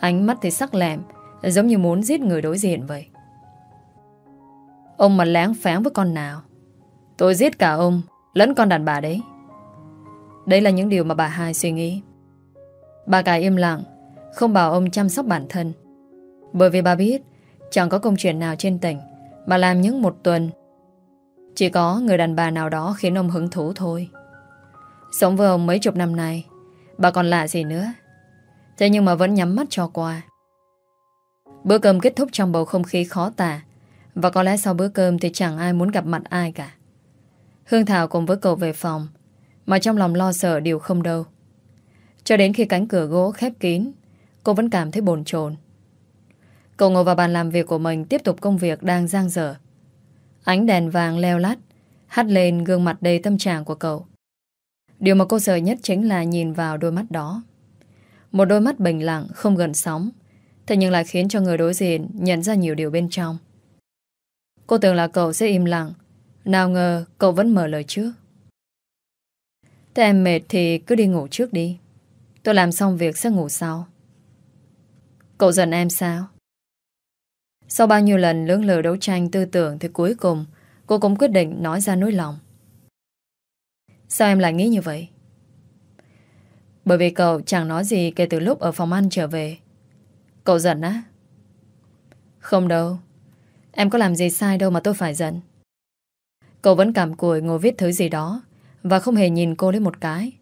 Ánh mắt thì sắc lẹm, Giống như muốn giết người đối diện vậy. Ông mà láng phán với con nào Tôi giết cả ông Lẫn con đàn bà đấy Đấy là những điều mà bà hai suy nghĩ Bà cả im lặng Không bảo ông chăm sóc bản thân Bởi vì bà biết Chẳng có công chuyện nào trên tỉnh Mà làm những một tuần Chỉ có người đàn bà nào đó khiến ông hứng thú thôi. Sống với ông mấy chục năm nay, bà còn lạ gì nữa. Thế nhưng mà vẫn nhắm mắt cho qua. Bữa cơm kết thúc trong bầu không khí khó tả và có lẽ sau bữa cơm thì chẳng ai muốn gặp mặt ai cả. Hương Thảo cùng với cậu về phòng, Mà trong lòng lo sợ điều không đâu. Cho đến khi cánh cửa gỗ khép kín, Cô vẫn cảm thấy bồn chồn. Cậu ngồi vào bàn làm việc của mình, Tiếp tục công việc đang giang dở. Ánh đèn vàng leo lát, Hắt lên gương mặt đầy tâm trạng của cậu. Điều mà cô sợ nhất chính là nhìn vào đôi mắt đó. Một đôi mắt bình lặng, Không gần sóng, Thế nhưng lại khiến cho người đối diện Nhận ra nhiều điều bên trong. Cô tưởng là cậu sẽ im lặng Nào ngờ, cậu vẫn mở lời trước Thế em mệt thì cứ đi ngủ trước đi Tôi làm xong việc sẽ ngủ sau Cậu giận em sao? Sau bao nhiêu lần lưỡng lờ đấu tranh tư tưởng Thì cuối cùng, cô cũng quyết định nói ra nỗi lòng Sao em lại nghĩ như vậy? Bởi vì cậu chẳng nói gì kể từ lúc ở phòng ăn trở về Cậu giận á? Không đâu. Em có làm gì sai đâu mà tôi phải giận. Cậu vẫn cảm cùi ngồi viết thứ gì đó và không hề nhìn cô lấy một cái.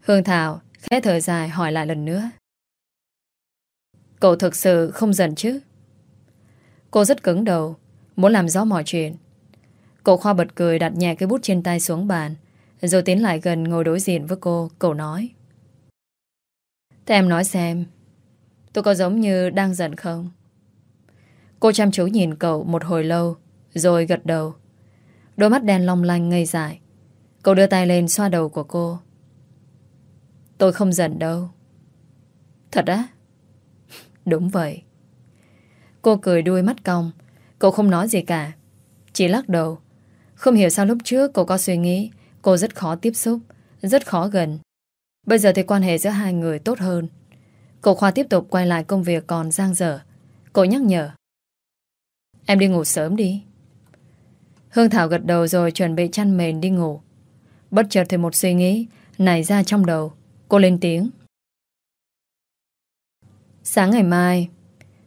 Hương Thảo khẽ thở dài hỏi lại lần nữa. Cậu thực sự không giận chứ? Cô rất cứng đầu, muốn làm rõ mọi chuyện. Cậu Khoa bật cười đặt nhẹ cái bút trên tay xuống bàn, rồi tiến lại gần ngồi đối diện với cô, cậu nói. Thế em nói xem, Tôi có giống như đang giận không? Cô chăm chú nhìn cậu một hồi lâu, Rồi gật đầu. Đôi mắt đen long lanh ngây dại. Cậu đưa tay lên xoa đầu của cô. Tôi không giận đâu. Thật á? <laughs> Đúng vậy. Cô cười đuôi mắt cong. Cậu không nói gì cả. Chỉ lắc đầu. Không hiểu sao lúc trước cô có suy nghĩ. Cô rất khó tiếp xúc, Rất khó gần. Bây giờ thì quan hệ giữa hai người tốt hơn. Cậu Khoa tiếp tục quay lại công việc còn giang dở. Cậu nhắc nhở. Em đi ngủ sớm đi. Hương Thảo gật đầu rồi chuẩn bị chăn mền đi ngủ. Bất chợt thì một suy nghĩ nảy ra trong đầu. Cô lên tiếng. Sáng ngày mai,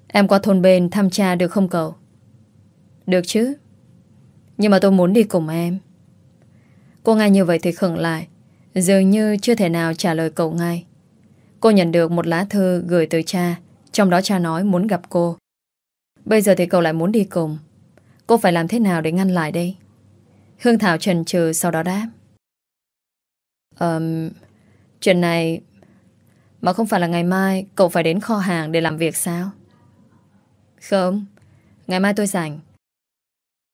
em qua thôn bên thăm cha được không cậu? Được chứ. Nhưng mà tôi muốn đi cùng em. Cô nghe như vậy thì khựng lại. Dường như chưa thể nào trả lời cậu ngay. Cô nhận được một lá thư gửi từ cha Trong đó cha nói muốn gặp cô Bây giờ thì cậu lại muốn đi cùng. Cô phải làm thế nào để ngăn lại đây? Hương Thảo trần trừ sau đó đáp. Um, Chuyện này Mà không phải là ngày mai Cậu phải đến kho hàng để làm việc sao? Không Ngày mai tôi rảnh.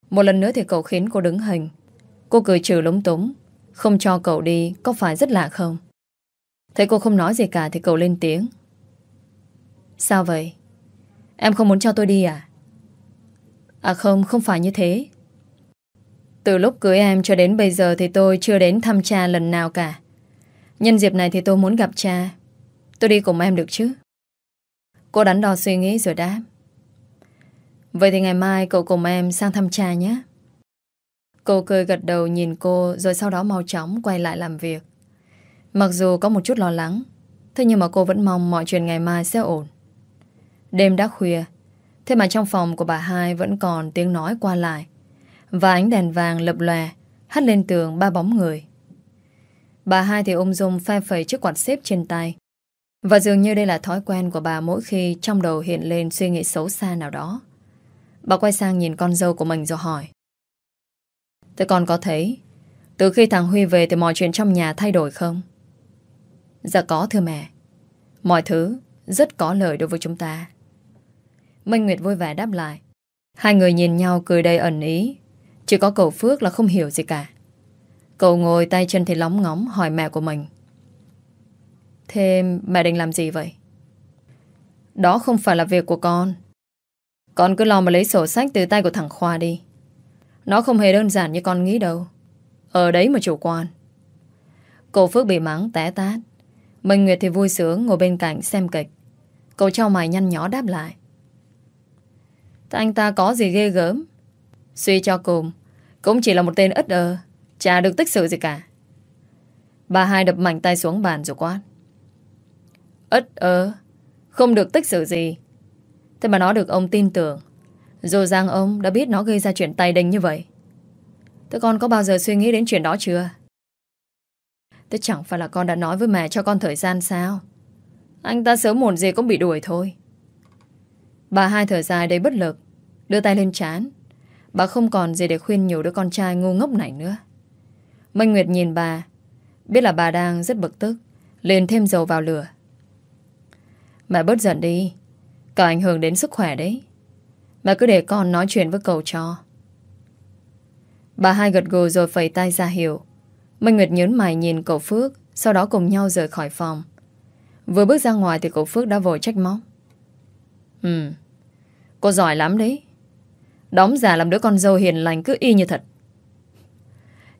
Một lần nữa thì cậu khiến cô đứng hình. Cô cười trừ lúng túng. Không cho cậu đi Có phải rất lạ không? Thấy cô không nói gì cả thì cậu lên tiếng. Sao vậy? Em không muốn cho tôi đi à? À không, không phải như thế. Từ lúc cưới em cho đến bây giờ Thì tôi chưa đến thăm cha lần nào cả. Nhân dịp này thì tôi muốn gặp cha. Tôi đi cùng em được chứ? Cô đắn đo suy nghĩ rồi đáp. Vậy thì ngày mai cậu cùng em sang thăm cha nhé. Cô cười gật đầu nhìn cô Rồi sau đó mau chóng quay lại làm việc. Mặc dù có một chút lo lắng Thế nhưng mà cô vẫn mong mọi chuyện ngày mai sẽ ổn. Đêm đã khuya, Thế mà trong phòng của bà hai Vẫn còn tiếng nói qua lại, Và ánh đèn vàng lập lòe, Hắt lên tường ba bóng người. Bà hai thì ung dung phe phẩy chiếc quạt xếp trên tay, Và dường như đây là thói quen của bà Mỗi khi trong đầu hiện lên suy nghĩ xấu xa nào đó. Bà quay sang nhìn con dâu của mình rồi hỏi, Thế con có thấy, Từ khi thằng Huy về thì mọi chuyện trong nhà thay đổi không? Dạ có thưa mẹ, Mọi thứ rất có lợi đối với chúng ta. Minh Nguyệt vui vẻ đáp lại. Hai người nhìn nhau cười đầy ẩn ý. Chỉ có cậu Phước là không hiểu gì cả. Cậu ngồi tay chân thì lóng ngóng hỏi mẹ của mình. Thế mẹ định làm gì vậy? Đó không phải là việc của con. Con cứ lo mà lấy sổ sách từ tay của thằng Khoa đi. Nó không hề đơn giản như con nghĩ đâu. Ở đấy mà chủ quan. Cậu Phước bị mắng té tát. Minh Nguyệt thì vui sướng ngồi bên cạnh xem kịch. Cậu trao mày nhăn nhỏ đáp lại. Anh ta có gì ghê gớm? Suy cho cùng, cũng chỉ là một tên ất ơ, chả được tích sự gì cả. Bà hai đập mạnh tay xuống bàn rồi quát. Ất ơ, không được tích sự gì. Thế mà nó được ông tin tưởng. Dù rằng ông đã biết nó gây ra chuyện tay đình như vậy. Thế con có bao giờ suy nghĩ đến chuyện đó chưa? Thế chẳng phải là con đã nói với mẹ cho con thời gian sao? Anh ta sớm muộn gì cũng bị đuổi thôi. Bà hai thở dài đầy bất lực, đưa tay lên chán. Bà không còn gì để khuyên nhủ đứa con trai ngu ngốc này nữa. Minh Nguyệt nhìn bà, biết là bà đang rất bực tức, liền thêm dầu vào lửa. Mẹ bớt giận đi, cả ảnh hưởng đến sức khỏe đấy. Mẹ cứ để con nói chuyện với cậu cho. Bà hai gật gù rồi phẩy tay ra hiệu. Minh Nguyệt nhớn mày nhìn cậu Phước, sau đó cùng nhau rời khỏi phòng. Vừa bước ra ngoài thì cậu Phước đã vội trách móc. Ừ, cô giỏi lắm đấy. Đóng giả làm đứa con dâu hiền lành cứ y như thật.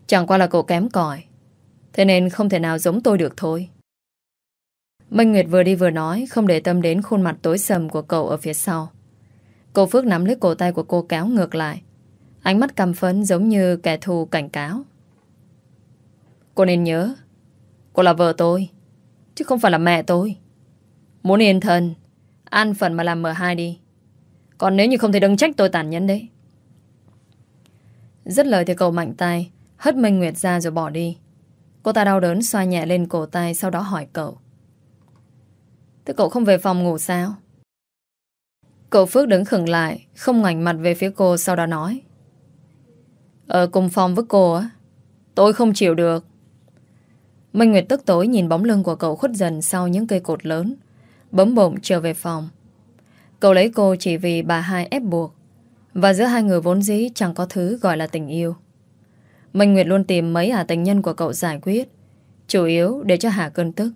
Chẳng qua là cậu kém cỏi Thế nên không thể nào giống tôi được thôi. Minh Nguyệt vừa đi vừa nói, không để tâm đến khuôn mặt tối sầm của cậu ở phía sau. Cô Phước nắm lấy cổ tay của cô kéo ngược lại. Ánh mắt cầm phấn giống như kẻ thù cảnh cáo. Cô nên nhớ, cô là vợ tôi, chứ không phải là mẹ tôi. Muốn yên thân, an phận mà làm M2 đi. Còn nếu như không thì đừng trách tôi tàn nhẫn đấy. Rất lời thì cậu mạnh tay, hất Minh Nguyệt ra rồi bỏ đi. Cô ta đau đớn xoa nhẹ lên cổ tay sau đó hỏi cậu. Thế cậu không về phòng ngủ sao? Cậu Phước đứng khửng lại, không ngoảnh mặt về phía cô sau đó nói. Ở cùng phòng với cô á, tôi không chịu được. Minh Nguyệt tức tối nhìn bóng lưng của cậu khuất dần sau những cây cột lớn, bấm bụng trở về phòng. Cậu lấy cô chỉ vì bà hai ép buộc, và giữa hai người vốn dĩ chẳng có thứ gọi là tình yêu. Minh Nguyệt luôn tìm mấy ả tình nhân của cậu giải quyết, chủ yếu để cho Hà cơn tức.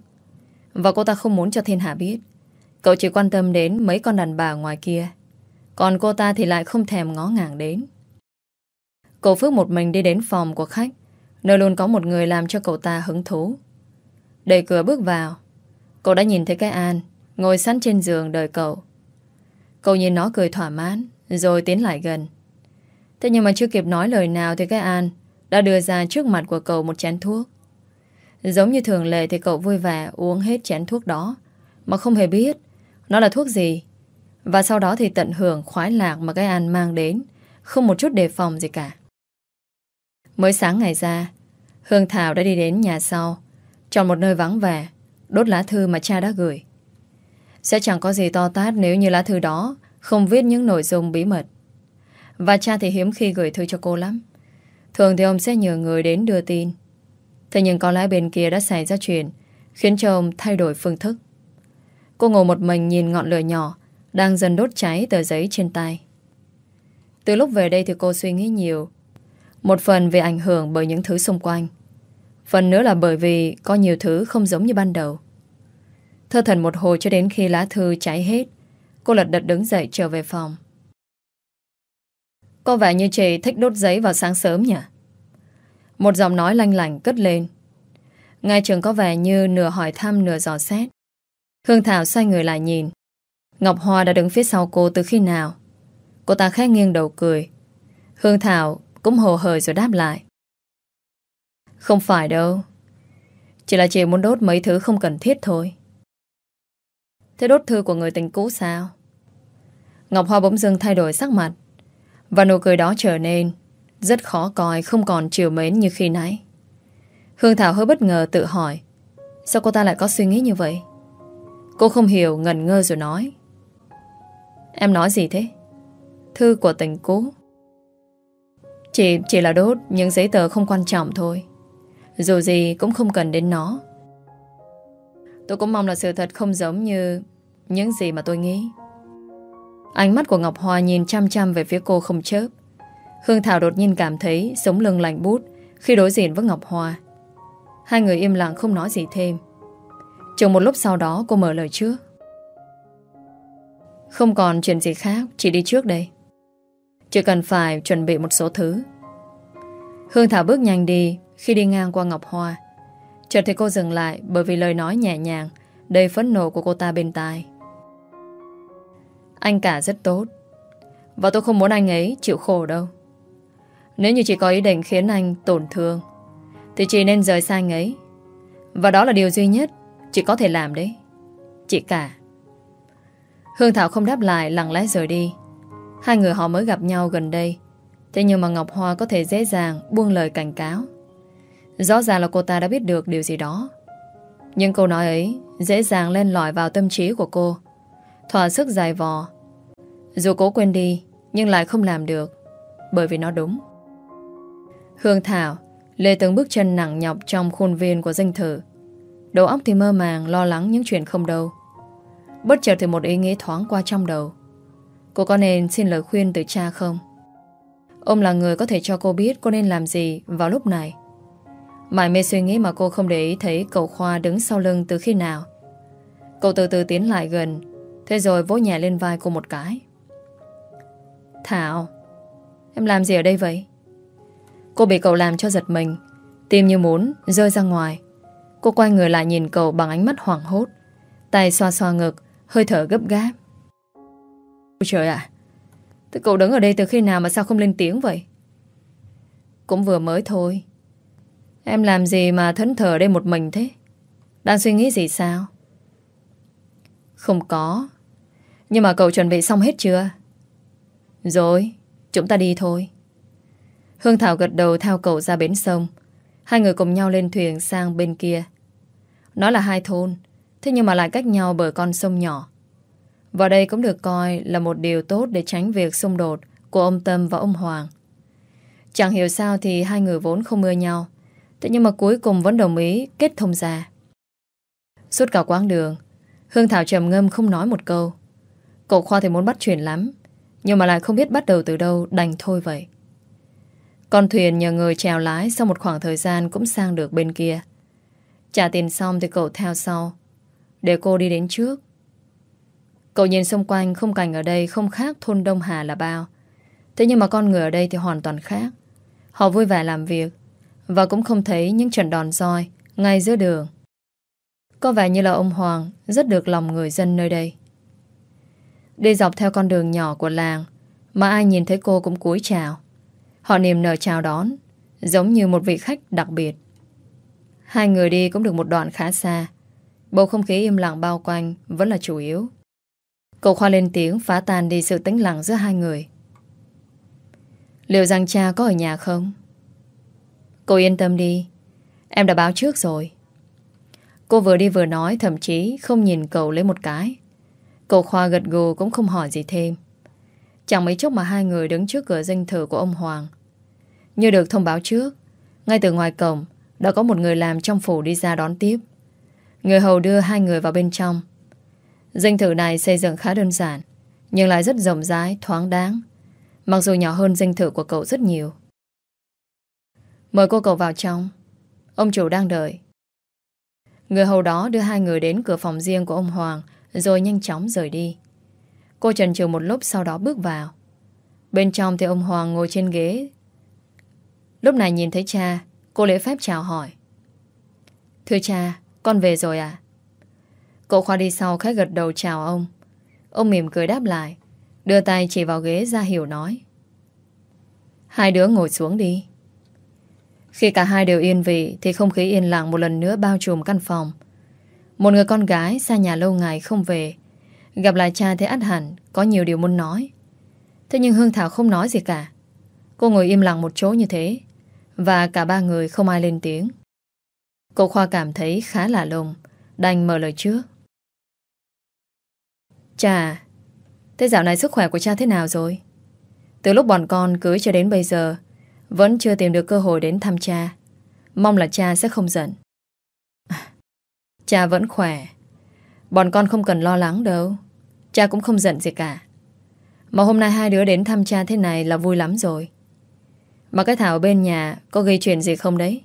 Và cô ta không muốn cho thiên hạ biết Cậu chỉ quan tâm đến mấy con đàn bà ngoài kia Còn cô ta thì lại không thèm ngó ngàng đến Cậu Phước một mình đi đến phòng của khách Nơi luôn có một người làm cho cậu ta hứng thú Đẩy cửa bước vào Cậu đã nhìn thấy cái An Ngồi sẵn trên giường đợi cậu. Cậu nhìn nó cười thỏa mãn, Rồi tiến lại gần. Thế nhưng mà chưa kịp nói lời nào Thì cái An đã đưa ra trước mặt của cậu một chén thuốc. Giống như thường lệ thì cậu vui vẻ uống hết chén thuốc đó, Mà không hề biết Nó là thuốc gì. Và sau đó thì tận hưởng khoái lạc mà cái An mang đến, Không một chút đề phòng gì cả. Mới sáng ngày ra, Hương Thảo đã đi đến nhà sau, Chọn một nơi vắng vẻ, Đốt lá thư mà cha đã gửi. Sẽ chẳng có gì to tát nếu như lá thư đó Không viết những nội dung bí mật. Và cha thì hiếm khi gửi thư cho cô lắm. Thường thì ông sẽ nhờ người đến đưa tin. Thế nhưng có lẽ bên kia đã xảy ra chuyện Khiến cho ông thay đổi phương thức. Cô ngồi một mình nhìn ngọn lửa nhỏ Đang dần đốt cháy tờ giấy trên tay. Từ lúc về đây thì cô suy nghĩ nhiều. Một phần vì ảnh hưởng bởi những thứ xung quanh. Phần nữa là bởi vì Có nhiều thứ không giống như ban đầu. Thơ thần một hồi cho đến khi lá thư cháy hết. Cô lật đật đứng dậy trở về phòng. Có vẻ như chị thích đốt giấy vào sáng sớm nhỉ? Một giọng nói lanh lành cất lên. Ngay trường có vẻ như nửa hỏi thăm nửa dò xét. Hương Thảo xoay người lại nhìn. Ngọc Hoa đã đứng phía sau cô từ khi nào? Cô ta khẽ nghiêng đầu cười. Hương Thảo cũng hồ hởi rồi đáp lại. Không phải đâu. Chỉ là chị muốn đốt mấy thứ không cần thiết thôi. Thế đốt thư của người tình cũ sao? Ngọc Hoa bỗng dưng thay đổi sắc mặt Và nụ cười đó trở nên rất khó coi Không còn chiều mến như khi nãy. Hương Thảo hơi bất ngờ tự hỏi Sao cô ta lại có suy nghĩ như vậy? Cô không hiểu ngần ngơ rồi nói Em nói gì thế? Thư của tình cũ. Chỉ, chỉ là đốt những giấy tờ không quan trọng thôi. Dù gì cũng không cần đến nó. Tôi cũng mong là sự thật không giống như những gì mà tôi nghĩ Ánh mắt của Ngọc Hoa nhìn chăm chăm về phía cô không chớp Hương Thảo đột nhiên cảm thấy sống lưng lạnh bút khi đối diện với Ngọc Hoa. Hai người im lặng không nói gì thêm. Chừng một lúc sau đó cô mở lời trước. Không còn chuyện gì khác, chỉ đi trước đây. Chỉ cần phải chuẩn bị một số thứ. Hương Thảo bước nhanh đi khi đi ngang qua Ngọc Hoa. Chợt thì cô dừng lại bởi vì lời nói nhẹ nhàng, đầy phẫn nộ của cô ta bên tai. Anh cả rất tốt. Và tôi không muốn anh ấy chịu khổ đâu. Nếu như chị có ý định khiến anh tổn thương, Thì chị nên rời xa anh ấy Và đó là điều duy nhất Chị có thể làm đấy Chị cả Hương Thảo không đáp lại, lặng lẽ rời đi Hai người họ mới gặp nhau gần đây Thế nhưng mà Ngọc Hoa có thể dễ dàng buông lời cảnh cáo. Rõ ràng là cô ta đã biết được điều gì đó. Nhưng câu nói ấy dễ dàng lên lỏi vào tâm trí của cô. Thỏa sức dài vò. Dù cố quên đi, nhưng lại không làm được. Bởi vì nó đúng. Hương Thảo lê từng bước chân nặng nhọc trong khuôn viên của danh thử. Đầu óc thì mơ màng lo lắng những chuyện không đâu. Bất chợt thì một ý nghĩ thoáng qua trong đầu. Cô có nên xin lời khuyên từ cha không? Ông là người có thể cho cô biết cô nên làm gì vào lúc này. Mãi mê suy nghĩ mà cô không để ý thấy cậu Khoa đứng sau lưng từ khi nào. Cậu từ từ tiến lại gần, thế rồi vỗ nhẹ lên vai cô một cái. Thảo, em làm gì ở đây vậy? Cô bị cậu làm cho giật mình, tim như muốn rơi ra ngoài. Cô quay người lại nhìn cậu bằng ánh mắt hoảng hốt, tay xoa xoa ngực, hơi thở gấp gáp. Ôi trời ạ, à, cậu đứng ở đây từ khi nào mà sao không lên tiếng vậy? Cũng vừa mới thôi. Em làm gì mà thẫn thờ đây một mình thế? Đang suy nghĩ gì sao? Không có. Nhưng mà cậu chuẩn bị xong hết chưa? Rồi, chúng ta đi thôi. Hương Thảo gật đầu theo cậu ra bến sông. Hai người cùng nhau lên thuyền sang bên kia. Nó là hai thôn, thế nhưng mà lại cách nhau bởi con sông nhỏ. Và đây cũng được coi là một điều tốt để tránh việc xung đột của ông Tâm và ông Hoàng. Chẳng hiểu sao thì hai người vốn không mưa nhau. Thế nhưng mà cuối cùng vẫn đồng ý kết thông ra. Suốt cả quãng đường, Hương Thảo trầm ngâm không nói một câu. Cậu Khoa thì muốn bắt chuyện lắm, nhưng mà lại không biết bắt đầu từ đâu đành thôi vậy. Con thuyền nhờ người chèo lái sau một khoảng thời gian cũng sang được bên kia. Trả tiền xong thì cậu theo sau, để cô đi đến trước. Cậu nhìn xung quanh không cảnh ở đây không khác thôn Đông Hà là bao. Thế nhưng mà con người ở đây thì hoàn toàn khác. Họ vui vẻ làm việc và cũng không thấy những trận đòn roi ngay giữa đường. Có vẻ như là ông Hoàng rất được lòng người dân nơi đây. Đi dọc theo con đường nhỏ của làng, mà ai nhìn thấy cô cũng cúi chào. Họ niềm nở chào đón, giống như một vị khách đặc biệt. Hai người đi cũng được một đoạn khá xa. Bầu không khí im lặng bao quanh vẫn là chủ yếu. Cậu Khoa lên tiếng phá tan đi sự tĩnh lặng giữa hai người. Liệu rằng cha có ở nhà không? Cô yên tâm đi. Em đã báo trước rồi. Cô vừa đi vừa nói, thậm chí không nhìn cậu lấy một cái. Cậu Khoa gật gù cũng không hỏi gì thêm. Chẳng mấy chốc mà hai người đứng trước cửa dinh thự của ông Hoàng. Như được thông báo trước, ngay từ ngoài cổng đã có một người làm trong phủ đi ra đón tiếp. Người hầu đưa hai người vào bên trong. dinh thự này xây dựng khá đơn giản, nhưng lại rất rộng rãi, thoáng đáng. Mặc dù nhỏ hơn dinh thự của cậu rất nhiều. Mời cô cậu vào trong. Ông chủ đang đợi. Người hầu đó đưa hai người đến cửa phòng riêng của ông Hoàng rồi nhanh chóng rời đi. Cô chần chừ một lúc sau đó bước vào. Bên trong thì ông Hoàng ngồi trên ghế. Lúc này nhìn thấy cha, cô lễ phép chào hỏi. Thưa cha, con về rồi à? Cậu Khoa đi sau khách gật đầu chào ông. Ông mỉm cười đáp lại, đưa tay chỉ vào ghế ra hiểu nói. Hai đứa ngồi xuống đi. Khi cả hai đều yên vị thì không khí yên lặng một lần nữa bao trùm căn phòng. Một người con gái xa nhà lâu ngày không về. Gặp lại cha thế át hẳn, Có nhiều điều muốn nói. Thế nhưng Hương Thảo không nói gì cả. Cô ngồi im lặng một chỗ như thế, Và cả ba người không ai lên tiếng. Cô Khoa cảm thấy khá lạ lùng, Đành mở lời trước. Cha Thế dạo này sức khỏe của cha thế nào rồi? Từ lúc bọn con cưới cho đến bây giờ, Vẫn chưa tìm được cơ hội đến thăm cha. Mong là cha sẽ không giận. Cha vẫn khỏe. Bọn con không cần lo lắng đâu. Cha cũng không giận gì cả. Mà hôm nay hai đứa đến thăm cha thế này là vui lắm rồi. Mà cái Thảo bên nhà Có gây chuyện gì không đấy?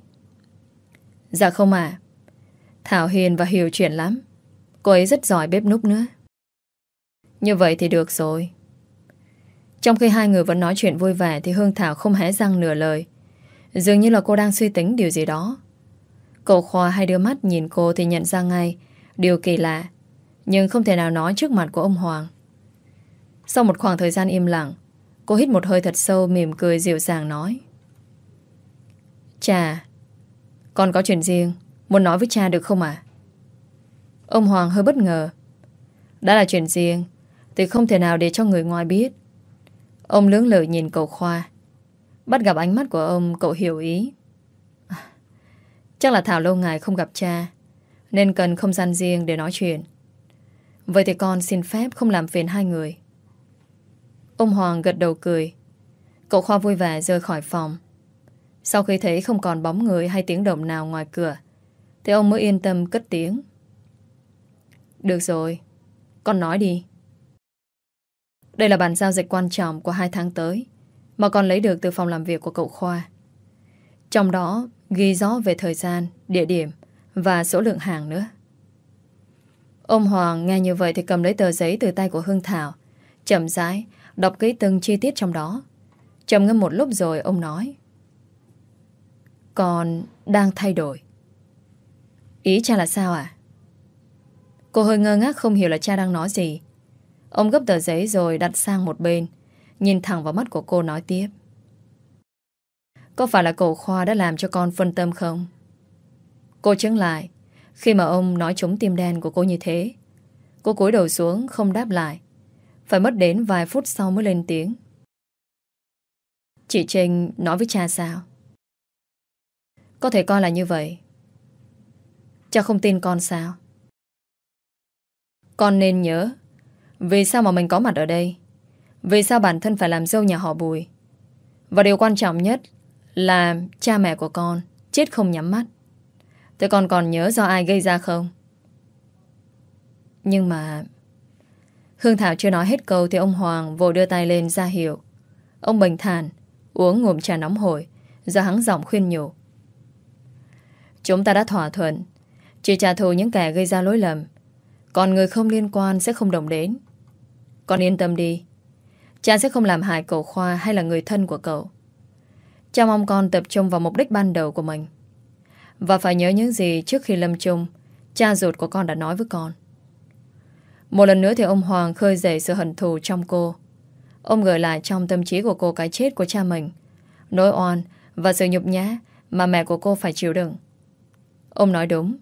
Dạ không à Thảo hiền và hiểu chuyện lắm. Cô ấy rất giỏi bếp núc nữa. Như vậy thì được rồi. Trong khi hai người vẫn nói chuyện vui vẻ Thì Hương Thảo không hé răng nửa lời. Dường như là cô đang suy tính điều gì đó. Cậu Khoa hay đưa mắt nhìn cô thì nhận ra ngay. Điều kỳ lạ, Nhưng không thể nào nói trước mặt của ông Hoàng. Sau một khoảng thời gian im lặng, Cô hít một hơi thật sâu, Mỉm cười dịu dàng nói. Cha, Con có chuyện riêng, Muốn nói với cha được không ạ? Ông Hoàng hơi bất ngờ. Đã là chuyện riêng, Thì không thể nào để cho người ngoài biết. Ông lưỡng lự nhìn cậu Khoa. Bắt gặp ánh mắt của ông, Cậu hiểu ý. Chắc là Thảo lâu ngày không gặp cha, Nên cần không gian riêng để nói chuyện. Vậy thì con xin phép không làm phiền hai người. Ông Hoàng gật đầu cười. Cậu Khoa vui vẻ rời khỏi phòng. Sau khi thấy không còn bóng người hay tiếng động nào ngoài cửa, Thì ông mới yên tâm cất tiếng. Được rồi, Con nói đi. Đây là bản giao dịch quan trọng của hai tháng tới, Mà con lấy được từ phòng làm việc của cậu Khoa. Trong đó ghi rõ về thời gian, địa điểm và số lượng hàng nữa. Ông Hoàng nghe như vậy thì cầm lấy tờ giấy từ tay của Hương Thảo, chậm rãi đọc kỹ từng chi tiết trong đó. Chậm ngâm một lúc rồi ông nói "Còn đang thay đổi Ý cha là sao à? Cô hơi ngơ ngác không hiểu là cha đang nói gì Ông gấp tờ giấy rồi đặt sang một bên Nhìn thẳng vào mắt của cô nói tiếp có phải là cậu Khoa đã làm cho con phân tâm không? Cô chứng lại Khi mà ông nói trúng tim đen của cô như thế, Cô cúi đầu xuống không đáp lại Phải mất đến vài phút sau mới lên tiếng Chị Trinh nói với cha sao? Có thể coi là như vậy. Cha không tin con sao? Con nên nhớ, Vì sao mà mình có mặt ở đây Vì sao bản thân phải làm dâu nhà họ Bùi Và điều quan trọng nhất là cha mẹ của con Chết không nhắm mắt. Thế con còn nhớ do ai gây ra không? Nhưng mà Hương Thảo chưa nói hết câu Thì ông Hoàng vội đưa tay lên ra hiệu. Ông bình thản, Uống ngụm trà nóng hổi, Do hắn giọng khuyên nhủ. Chúng ta đã thỏa thuận, Chỉ trả thù những kẻ gây ra lỗi lầm. Còn người không liên quan sẽ không đồng đến. Con yên tâm đi, Cha sẽ không làm hại cậu Khoa Hay là người thân của cậu. Cha mong con tập trung vào mục đích ban đầu của mình. Và phải nhớ những gì Trước khi lâm chung, Cha ruột của con đã nói với con. Một lần nữa thì ông Hoàng khơi dậy sự hận thù trong cô. Ông gửi lại trong tâm trí của cô cái chết của cha mình, Nỗi oan Và sự nhục nhã Mà mẹ của cô phải chịu đựng. Ông nói đúng,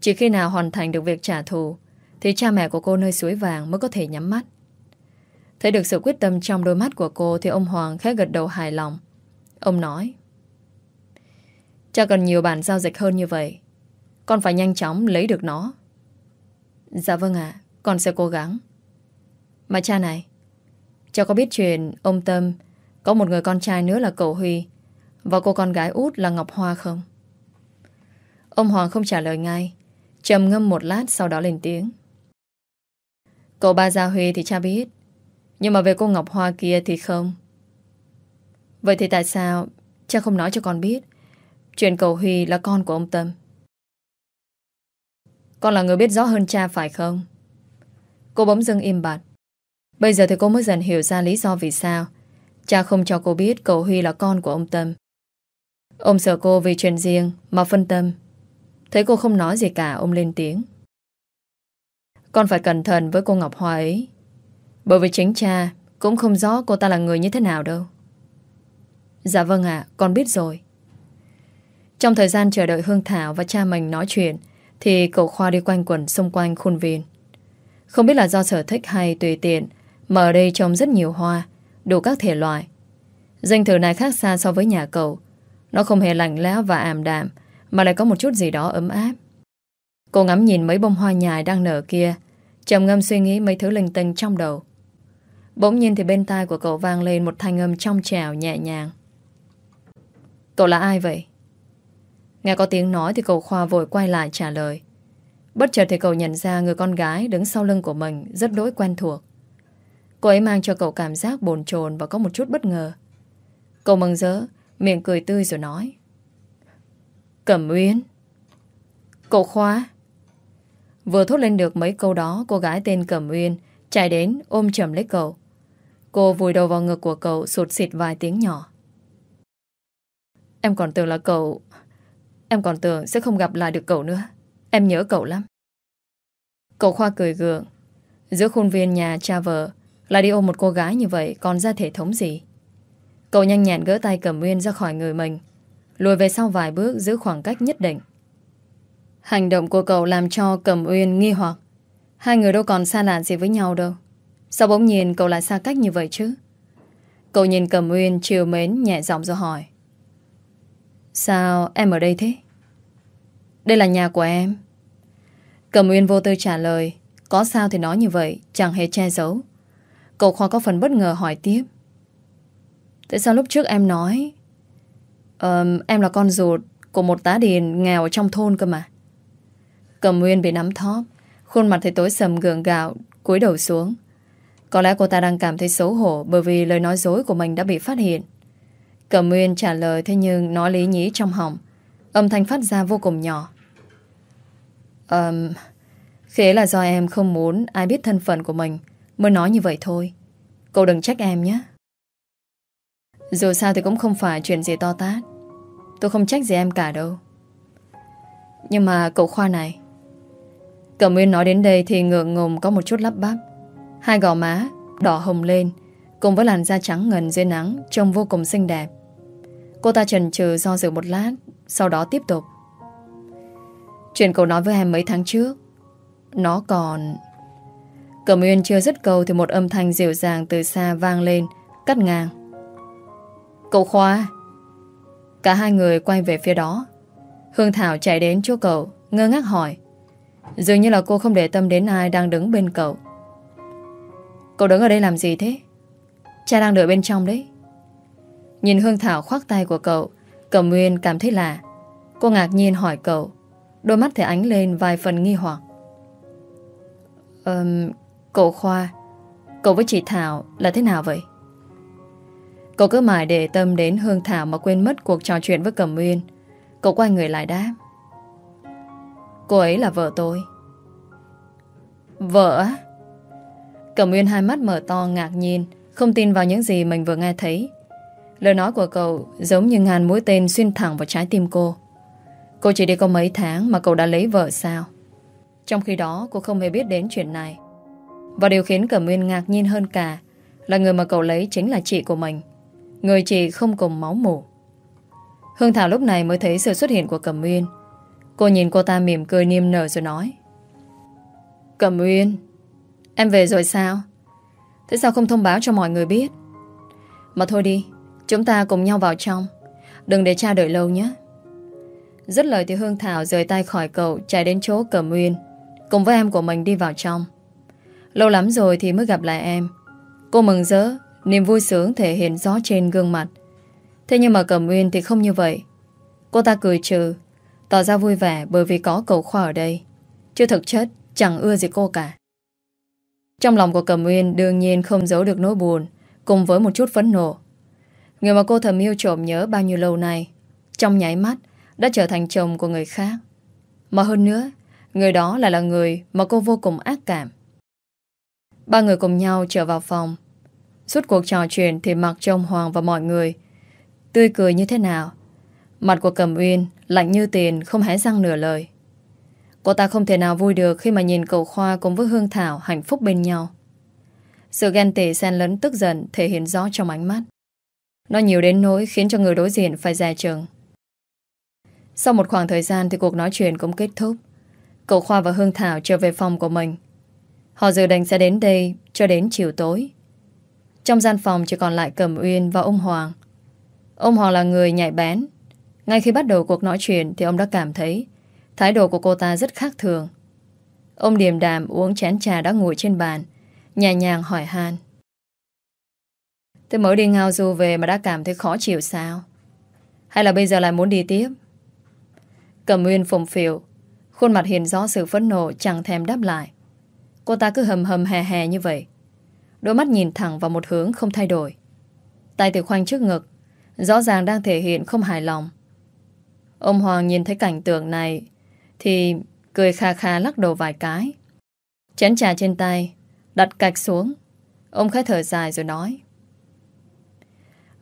Chỉ khi nào hoàn thành được việc trả thù Thì cha mẹ của cô nơi suối vàng mới có thể nhắm mắt. Thấy được sự quyết tâm trong đôi mắt của cô Thì ông Hoàng khẽ gật đầu hài lòng. Ông nói. Cha cần nhiều bản giao dịch hơn như vậy. Con phải nhanh chóng lấy được nó. Dạ vâng ạ, Con sẽ cố gắng. Mà cha này Cháu có biết chuyện ông Tâm Có một người con trai nữa là cậu Huy Và cô con gái út là Ngọc Hoa không? Ông Hoàng không trả lời ngay, trầm ngâm một lát sau đó lên tiếng. Cậu ba Gia Huy thì cha biết, Nhưng mà về cô Ngọc Hoa kia thì không. Vậy thì tại sao Cha không nói cho con biết Chuyện cậu Huy là con của ông Tâm? Con là người biết rõ hơn cha phải không? Cô bỗng dưng im bặt. Bây giờ thì cô mới dần hiểu ra lý do vì sao Cha không cho cô biết cậu Huy là con của ông Tâm. Ông sợ cô vì chuyện riêng Mà phân tâm. Thấy cô không nói gì cả, Ông lên tiếng. Con phải cẩn thận với cô Ngọc Hoa ấy. Bởi vì chính cha Cũng không rõ cô ta là người như thế nào đâu. Dạ vâng ạ, Con biết rồi. Trong thời gian chờ đợi Hương Thảo và cha mình nói chuyện, Thì cậu Khoa đi quanh quẩn xung quanh khuôn viên. Không biết là do sở thích hay tùy tiện, mà ở đây trồng rất nhiều hoa, Đủ các thể loại. Danh thử này khác xa so với nhà cậu. Nó không hề lạnh lẽo và ảm đạm, Mà lại có một chút gì đó ấm áp. Cô ngắm nhìn mấy bông hoa nhài đang nở kia, trầm ngâm suy nghĩ mấy thứ linh tinh trong đầu. Bỗng nhiên thì bên tai của cậu vang lên Một thanh âm trong trèo nhẹ nhàng. Cậu là ai vậy? Nghe có tiếng nói thì cậu Khoa vội quay lại trả lời Bất chợt thì cậu nhận ra người con gái đứng sau lưng của mình rất đối quen thuộc. Cô ấy mang cho cậu cảm giác bồn chồn và có một chút bất ngờ. Cậu mừng rỡ, miệng cười tươi rồi nói. Cẩm Uyên. Cậu Khoa. Vừa thốt lên được mấy câu đó, cô gái tên Cẩm Uyên chạy đến ôm chầm lấy cậu. Cô vùi đầu vào ngực của cậu sụt xịt vài tiếng nhỏ. Em còn tưởng là cậu... Em còn tưởng sẽ không gặp lại được cậu nữa. Em nhớ cậu lắm. Cậu Khoa cười gượng. Giữa khuôn viên nhà cha vợ lại đi ôm một cô gái như vậy Còn ra thể thống gì Cậu nhanh nhẹn gỡ tay Cẩm Nguyên ra khỏi người mình, Lùi về sau vài bước giữ khoảng cách nhất định Hành động của cậu làm cho Cẩm Uyên nghi hoặc Hai người đâu còn xa lạ gì với nhau đâu Sao bỗng nhiên cậu lại xa cách như vậy chứ Cậu nhìn Cầm Uyên chiều mến nhẹ giọng rồi hỏi. Sao em ở đây thế? Đây là nhà của em. Cầm Uyên vô tư trả lời. Có sao thì nói như vậy, chẳng hề che giấu. Cậu Khoa có phần bất ngờ hỏi tiếp. Tại sao lúc trước em nói um, Em là con ruột Của một tá điền nghèo ở trong thôn cơ mà Cầm Nguyên bị nắm thóp Khuôn mặt thì tối sầm gượng gạo cúi đầu xuống Có lẽ cô ta đang cảm thấy xấu hổ Bởi vì lời nói dối của mình đã bị phát hiện Cẩm Nguyên trả lời Thế nhưng nói lý nhí trong họng. Âm thanh phát ra vô cùng nhỏ. Um, Khế là do em không muốn Ai biết thân phận của mình Mới nói như vậy thôi. Cậu đừng trách em nhé. Dù sao thì cũng không phải chuyện gì to tát. Tôi không trách gì em cả đâu. Nhưng mà cậu Khoa này Cẩm Nguyên nói đến đây Thì ngượng ngùng có một chút lắp bắp. Hai gò má đỏ hồng lên Cùng với làn da trắng ngần dưới nắng Trông vô cùng xinh đẹp. Cô ta chần chừ do dự một lát, Sau đó tiếp tục. Chuyện cậu nói với em mấy tháng trước, Nó còn Cẩm Nguyên chưa dứt câu Thì một âm thanh dịu dàng từ xa vang lên, Cắt ngang. Cậu Khoa, Cả hai người quay về phía đó. Hương Thảo chạy đến chỗ cậu, Ngơ ngác hỏi, Dường như là cô không để tâm đến ai đang đứng bên cậu. Cậu đứng ở đây làm gì thế? Cha đang đợi bên trong đấy. Nhìn Hương Thảo khoác tay của cậu Cẩm Nguyên cảm thấy lạ Cô ngạc nhiên hỏi cậu Đôi mắt thì ánh lên vài phần nghi hoặc um, Cậu Khoa Cậu với chị Thảo là thế nào vậy Cậu cứ mãi để tâm đến Hương Thảo mà quên mất cuộc trò chuyện với Cẩm Nguyên. Cậu quay người lại đáp. Cô ấy là vợ tôi. Vợ á? Cẩm Nguyên hai mắt mở to ngạc nhiên, không tin vào những gì mình vừa nghe thấy. Lời nói của cậu giống như ngàn mũi tên xuyên thẳng vào trái tim cô. Cô chỉ đi có mấy tháng mà cậu đã lấy vợ sao? Trong khi đó, cô không hề biết đến chuyện này. Và điều khiến Cẩm Nguyên ngạc nhiên hơn cả là người mà cậu lấy chính là chị của mình. Người chị không cùng máu mủ Hương Thảo lúc này mới thấy sự xuất hiện của Cẩm Uyên Cô nhìn cô ta mỉm cười niêm nở rồi nói, Cẩm Uyên Em về rồi sao Thế sao không thông báo cho mọi người biết Mà thôi đi Chúng ta cùng nhau vào trong. Đừng để cha đợi lâu nhé. Dứt lời thì Hương Thảo rời tay khỏi cậu, Chạy đến chỗ Cẩm Uyên. Cùng với em của mình đi vào trong. Lâu lắm rồi thì mới gặp lại em. Cô mừng rỡ, Niềm vui sướng thể hiện rõ trên gương mặt. Thế nhưng mà Cẩm Nguyên thì không như vậy. Cô ta cười trừ, Tỏ ra vui vẻ bởi vì có cậu khoa ở đây. Chứ thực chất, chẳng ưa gì cô cả. Trong lòng của Cẩm Nguyên đương nhiên không giấu được nỗi buồn, Cùng với một chút phấn nộ. Người mà cô thầm yêu trộm nhớ bao nhiêu lâu nay, Trong nháy mắt Đã trở thành chồng của người khác. Mà hơn nữa, Người đó lại là người mà cô vô cùng ác cảm. Ba người cùng nhau trở vào phòng. Suốt cuộc trò chuyện thì mặc trông Hoàng và mọi người Tươi cười như thế nào. Mặt của Cẩm Uyên Lạnh như tiền, không hé răng nửa lời. Cô ta không thể nào vui được Khi mà nhìn cậu Khoa cùng với Hương Thảo Hạnh phúc bên nhau. Sự ghen tị xen lẫn tức giận Thể hiện rõ trong ánh mắt. Nó nhiều đến nỗi khiến cho người đối diện phải ra trường. Sau một khoảng thời gian Thì cuộc nói chuyện cũng kết thúc Cậu Khoa và Hương Thảo trở về phòng của mình Họ dự định sẽ đến đây Cho đến chiều tối trong gian phòng chỉ còn lại Cẩm Uyên và ông Hoàng. Ông Hoàng là người nhạy bén. Ngay khi bắt đầu cuộc nói chuyện thì ông đã cảm thấy thái độ của cô ta rất khác thường. Ông điềm đàm uống chén trà đã ngồi trên bàn, nhẹ nhàng hỏi han. Thế mới đi ngao du về mà đã cảm thấy khó chịu sao? Hay là bây giờ lại muốn đi tiếp? Cẩm Nguyên phồng phiểu, khuôn mặt hiện rõ sự phẫn nộ chẳng thèm đáp lại. Cô ta cứ hầm hầm hè hè như vậy. Đôi mắt nhìn thẳng vào một hướng không thay đổi Tay từ khoanh trước ngực Rõ ràng đang thể hiện không hài lòng Ông Hoàng nhìn thấy cảnh tượng này Thì cười kha kha lắc đầu vài cái Chén trà trên tay Đặt cạch xuống Ông khẽ thở dài rồi nói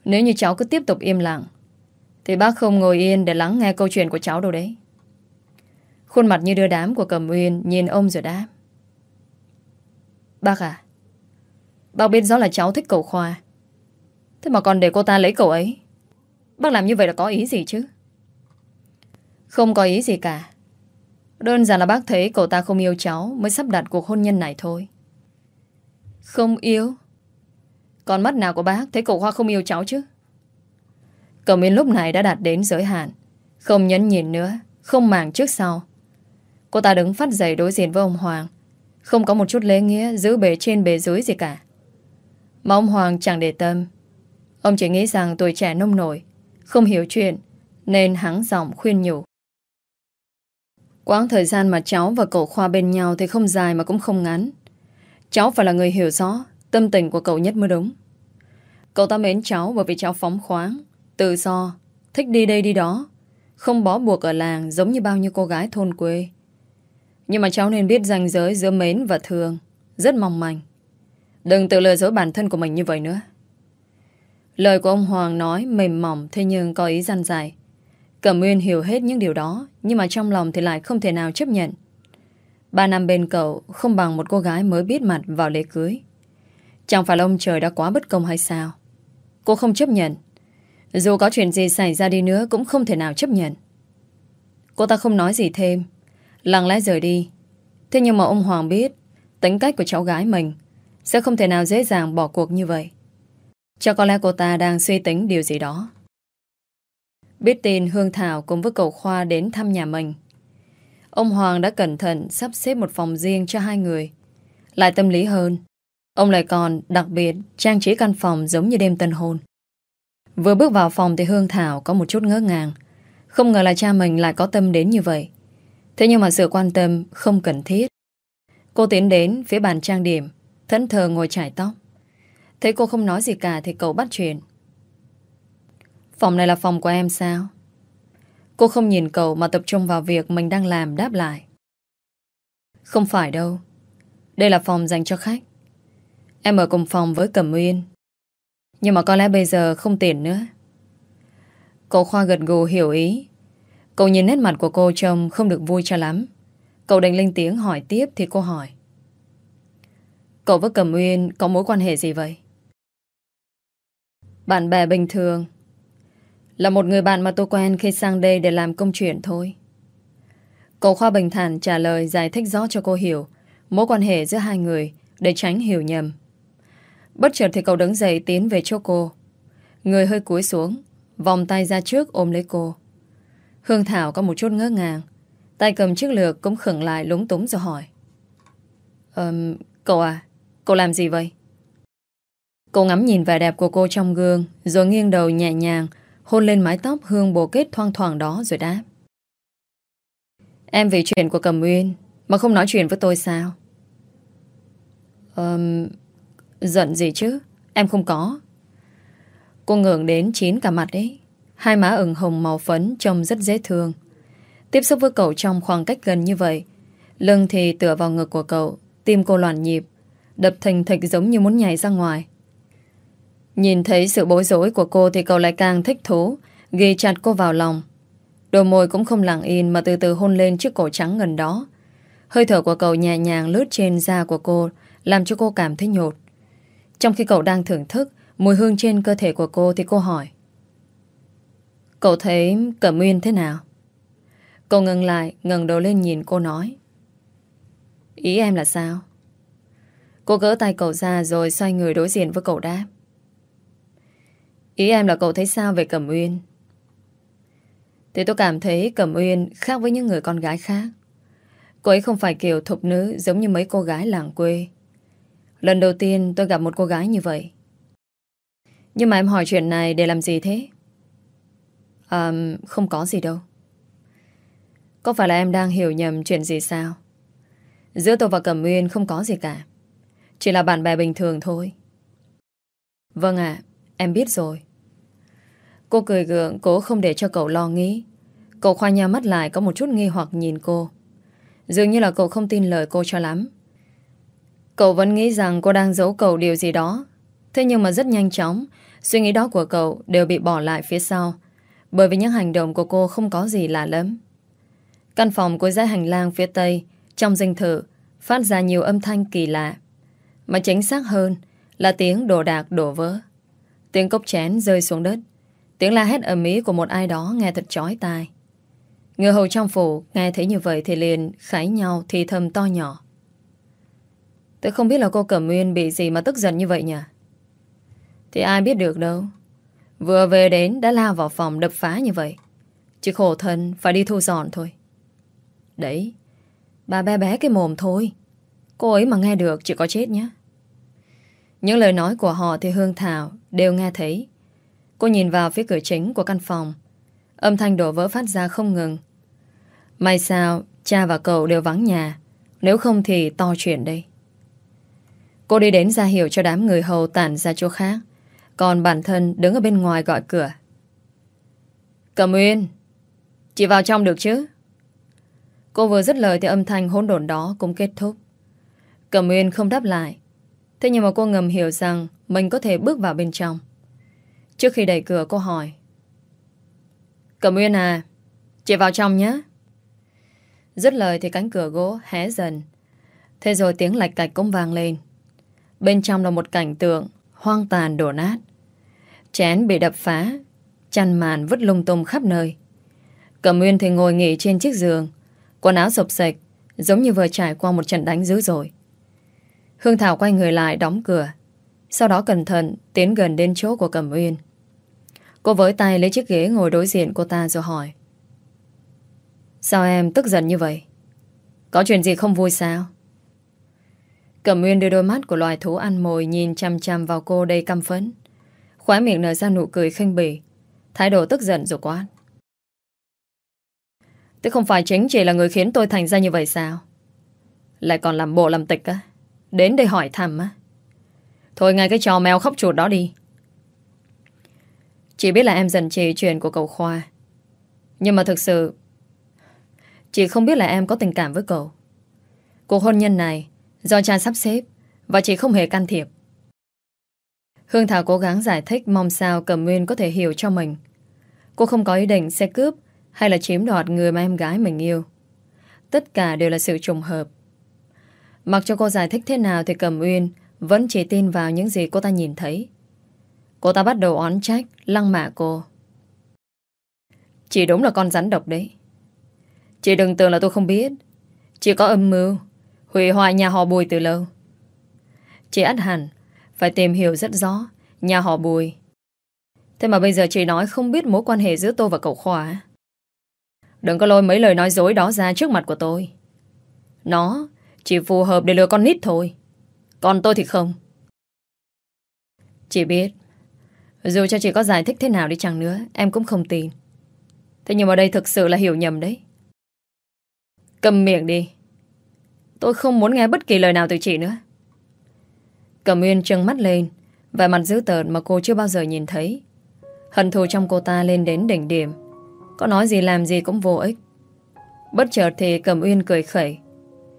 nếu như cháu cứ tiếp tục im lặng, Thì bác không ngồi yên để lắng nghe câu chuyện của cháu đâu đấy. Khuôn mặt như đưa đám của Cầm Uyên Nhìn ông rồi đáp. Bác à Bác biết rõ là cháu thích cậu Khoa. Thế mà còn để cô ta lấy cậu ấy, Bác làm như vậy là có ý gì chứ? Không có ý gì cả. Đơn giản là bác thấy cậu ta không yêu cháu Mới sắp đặt cuộc hôn nhân này thôi. Không yêu? Còn mắt nào của bác thấy cậu hoa không yêu cháu chứ? Cẩm Yên lúc này đã đạt đến giới hạn. Không nhấn nhìn nữa, không màng trước sau. Cô ta đứng phát dậy đối diện với ông Hoàng. Không có một chút lễ nghĩa giữ bề trên bề dưới gì cả. Mà ông Hoàng chẳng để tâm. Ông chỉ nghĩ rằng tuổi trẻ nông nổi, không hiểu chuyện, nên hắng giọng khuyên nhủ. Quãng thời gian mà cháu và cậu Khoa bên nhau thì không dài mà cũng không ngắn. Cháu phải là người hiểu rõ tâm tình của cậu nhất mới đúng. Cậu ta mến cháu bởi vì cháu phóng khoáng, tự do, thích đi đây đi đó, không bó buộc ở làng giống như bao nhiêu cô gái thôn quê. Nhưng mà cháu nên biết ranh giới giữa mến và thương, rất mong manh. Đừng tự lừa dối bản thân của mình như vậy nữa. Lời của ông Hoàng nói mềm mỏng thế nhưng có ý gian dài. Cẩm Nguyên hiểu hết những điều đó nhưng mà trong lòng thì lại không thể nào chấp nhận. Ba năm bên cậu không bằng một cô gái mới biết mặt vào lễ cưới. Chẳng phải là ông trời đã quá bất công hay sao? Cô không chấp nhận. Dù có chuyện gì xảy ra đi nữa cũng không thể nào chấp nhận. Cô ta không nói gì thêm. Lặng lẽ rời đi. Thế nhưng mà ông Hoàng biết tính cách của cháu gái mình sẽ không thể nào dễ dàng bỏ cuộc như vậy. Cho có lẽ cô ta đang suy tính điều gì đó. Biết tin Hương Thảo cùng với cậu Khoa đến thăm nhà mình. Ông Hoàng đã cẩn thận sắp xếp một phòng riêng cho hai người. Lại tâm lý hơn. Ông lại còn đặc biệt trang trí căn phòng giống như đêm tân hôn. Vừa bước vào phòng thì Hương Thảo có một chút ngỡ ngàng. Không ngờ là cha mình lại có tâm đến như vậy. Thế nhưng mà sự quan tâm không cần thiết. Cô tiến đến phía bàn trang điểm, thẫn thờ ngồi trải tóc. Thấy cô không nói gì cả thì cậu bắt chuyện. Phòng này là phòng của em sao? Cô không nhìn cậu mà tập trung vào việc mình đang làm đáp lại. Không phải đâu. Đây là phòng dành cho khách. Em ở cùng phòng với Cẩm Uyên. Nhưng mà có lẽ bây giờ không tiền nữa. Cậu Khoa gật gù hiểu ý. Cậu nhìn nét mặt của cô trông không được vui cho lắm. Cậu định lên tiếng hỏi tiếp thì cô hỏi. Cậu với Cẩm Uyên có mối quan hệ gì vậy? Bạn bè bình thường Là một người bạn mà tôi quen khi sang đây để làm công chuyện thôi Cậu Khoa bình thản trả lời giải thích rõ cho cô hiểu Mối quan hệ giữa hai người Để tránh hiểu nhầm Bất chợt thì cậu đứng dậy tiến về chỗ cô. Người hơi cúi xuống Vòng tay ra trước ôm lấy cô. Hương Thảo có một chút ngỡ ngàng Tay cầm chiếc lược cũng khửng lại lúng túng rồi hỏi. Um, Cậu à Cậu làm gì vậy? Cô ngắm nhìn vẻ đẹp của cô trong gương Rồi nghiêng đầu nhẹ nhàng Hôn lên mái tóc hương bồ kết thoang thoảng đó rồi đáp. Em vì chuyện của Cầm Uyên Mà không nói chuyện với tôi sao? Um, Giận gì chứ? Em không có. Cô ngưỡng đến chín cả mặt ấy. Hai má ửng hồng màu phấn Trông rất dễ thương. Tiếp xúc với cậu trong khoảng cách gần như vậy, Lưng thì tựa vào ngực của cậu, Tim cô loạn nhịp, Đập thình thịch giống như muốn nhảy ra ngoài. Nhìn thấy sự bối rối của cô Thì cậu lại càng thích thú, Ghi chặt cô vào lòng. Đôi môi cũng không lặng yên Mà từ từ hôn lên chiếc cổ trắng gần đó. Hơi thở của cậu nhẹ nhàng lướt trên da của cô, Làm cho cô cảm thấy nhột. Trong khi cậu đang thưởng thức Mùi hương trên cơ thể của cô Thì cô hỏi, Cậu thấy Cẩm uyên thế nào? cậu ngừng lại, ngẩng đầu lên nhìn cô nói, Ý em là sao? Cô gỡ tay cậu ra rồi xoay người đối diện với cậu đáp. Ý em là cậu thấy sao về Cẩm Uyên? Thì tôi cảm thấy Cẩm Uyên khác với những người con gái khác. Cô ấy không phải kiểu thục nữ giống như mấy cô gái làng quê. Lần đầu tiên tôi gặp một cô gái như vậy. Nhưng mà em hỏi chuyện này để làm gì thế? À, không có gì đâu. Có phải là em đang hiểu nhầm chuyện gì sao? Giữa tôi và Cẩm Nguyên không có gì cả. Chỉ là bạn bè bình thường thôi Vâng ạ Em biết rồi Cô cười gượng cố không để cho cậu lo nghĩ Cậu khoa nhau mắt lại có một chút nghi hoặc nhìn cô Dường như là cậu không tin lời cô cho lắm Cậu vẫn nghĩ rằng cô đang giấu cậu điều gì đó Thế nhưng mà rất nhanh chóng, Suy nghĩ đó của cậu đều bị bỏ lại phía sau Bởi vì những hành động của cô không có gì lạ lắm Căn phòng của dãy hành lang phía tây, Trong dinh thự, Phát ra nhiều âm thanh kỳ lạ mà chính xác hơn là tiếng đồ đạc đổ vỡ. Tiếng cốc chén rơi xuống đất. Tiếng la hét ầm ĩ của một ai đó nghe thật chói tai. Người hầu trong phủ nghe thấy như vậy thì liền khái nhau thì thầm to nhỏ. Tôi không biết là cô Cẩm Nguyên bị gì mà tức giận như vậy nhỉ? Thì ai biết được đâu. Vừa về đến đã lao vào phòng đập phá như vậy. Chỉ khổ thân, phải đi thu dọn thôi. Đấy, Bà bé bé cái mồm thôi. Cô ấy mà nghe được chỉ có chết nhé Những lời nói của họ thì Hương Thảo đều nghe thấy. Cô nhìn vào phía cửa chính của căn phòng. Âm thanh đổ vỡ phát ra không ngừng. May sao, Cha và cậu đều vắng nhà. Nếu không thì to chuyện đây. Cô đi đến ra hiệu cho đám người hầu tản ra chỗ khác. Còn bản thân đứng ở bên ngoài gọi cửa. Cẩm Uyên, Chị vào trong được chứ? Cô vừa dứt lời thì âm thanh hỗn độn đó cũng kết thúc. Cẩm Uyên không đáp lại. Thế nhưng mà cô ngầm hiểu rằng Mình có thể bước vào bên trong. Trước khi đẩy cửa, cô hỏi. Cẩm Uyên à Chị vào trong nhé. Dứt lời thì cánh cửa gỗ hé dần. Thế rồi tiếng lạch cạch cũng vang lên. Bên trong là một cảnh tượng Hoang tàn đổ nát. Chén bị đập phá, Chăn màn vứt lung tung khắp nơi. Cẩm Uyên thì ngồi nghỉ trên chiếc giường, Quần áo sụp sạch, Giống như vừa trải qua một trận đánh dữ rồi Hương Thảo quay người lại đóng cửa, Sau đó cẩn thận Tiến gần đến chỗ của Cẩm Uyên Cô với tay lấy chiếc ghế ngồi đối diện cô ta rồi hỏi, Sao em tức giận như vậy? Có chuyện gì không vui sao? Cẩm Uyên đưa đôi mắt của loài thú ăn mồi Nhìn chăm chăm vào cô đầy căm phấn Khóe miệng nở ra nụ cười khinh bỉ. Thái độ tức giận rồi quá Thế không phải chính chỉ là người khiến tôi thành ra như vậy sao? Lại còn làm bộ làm tịch á. Đến đây hỏi thăm á. Thôi ngay cái trò mèo khóc chuột đó đi. Chị biết là em dần trì chuyện của cậu Khoa. Nhưng mà thực sự Chị không biết là em có tình cảm với cậu. Cuộc hôn nhân này Do cha sắp xếp, Và chị không hề can thiệp. Hương Thảo cố gắng giải thích Mong sao Cẩm Nguyên có thể hiểu cho mình. Cô không có ý định sẽ cướp Hay là chiếm đoạt người mà em gái mình yêu. Tất cả đều là sự trùng hợp. Mặc cho cô giải thích thế nào Thì Cẩm Uyên Vẫn chỉ tin vào những gì cô ta nhìn thấy. Cô ta bắt đầu oán trách, Lăng mạ cô. Chị đúng là con rắn độc đấy. Chị đừng tưởng là tôi không biết. Chị có âm mưu. Hủy hoại nhà họ Bùi từ lâu. Chị ắt hẳn, Phải tìm hiểu rất rõ Nhà họ Bùi. Thế mà bây giờ chị nói không biết mối quan hệ giữa tôi và cậu Khoa Đừng có lôi mấy lời nói dối đó ra trước mặt của tôi. Nó chỉ phù hợp để lừa con nít thôi. Còn tôi thì không. Chị biết, Dù cho chị có giải thích thế nào đi chăng nữa, Em cũng không tin. Thế nhưng mà đây thực sự là hiểu nhầm đấy. Cầm miệng đi. Tôi không muốn nghe bất kỳ lời nào từ chị nữa. Cẩm uyên trừng mắt lên, vẻ mặt dữ tợn mà cô chưa bao giờ nhìn thấy. Hận thù trong cô ta lên đến đỉnh điểm. Có nói gì làm gì cũng vô ích. Bất chợt thì cẩm Uyên cười khẩy.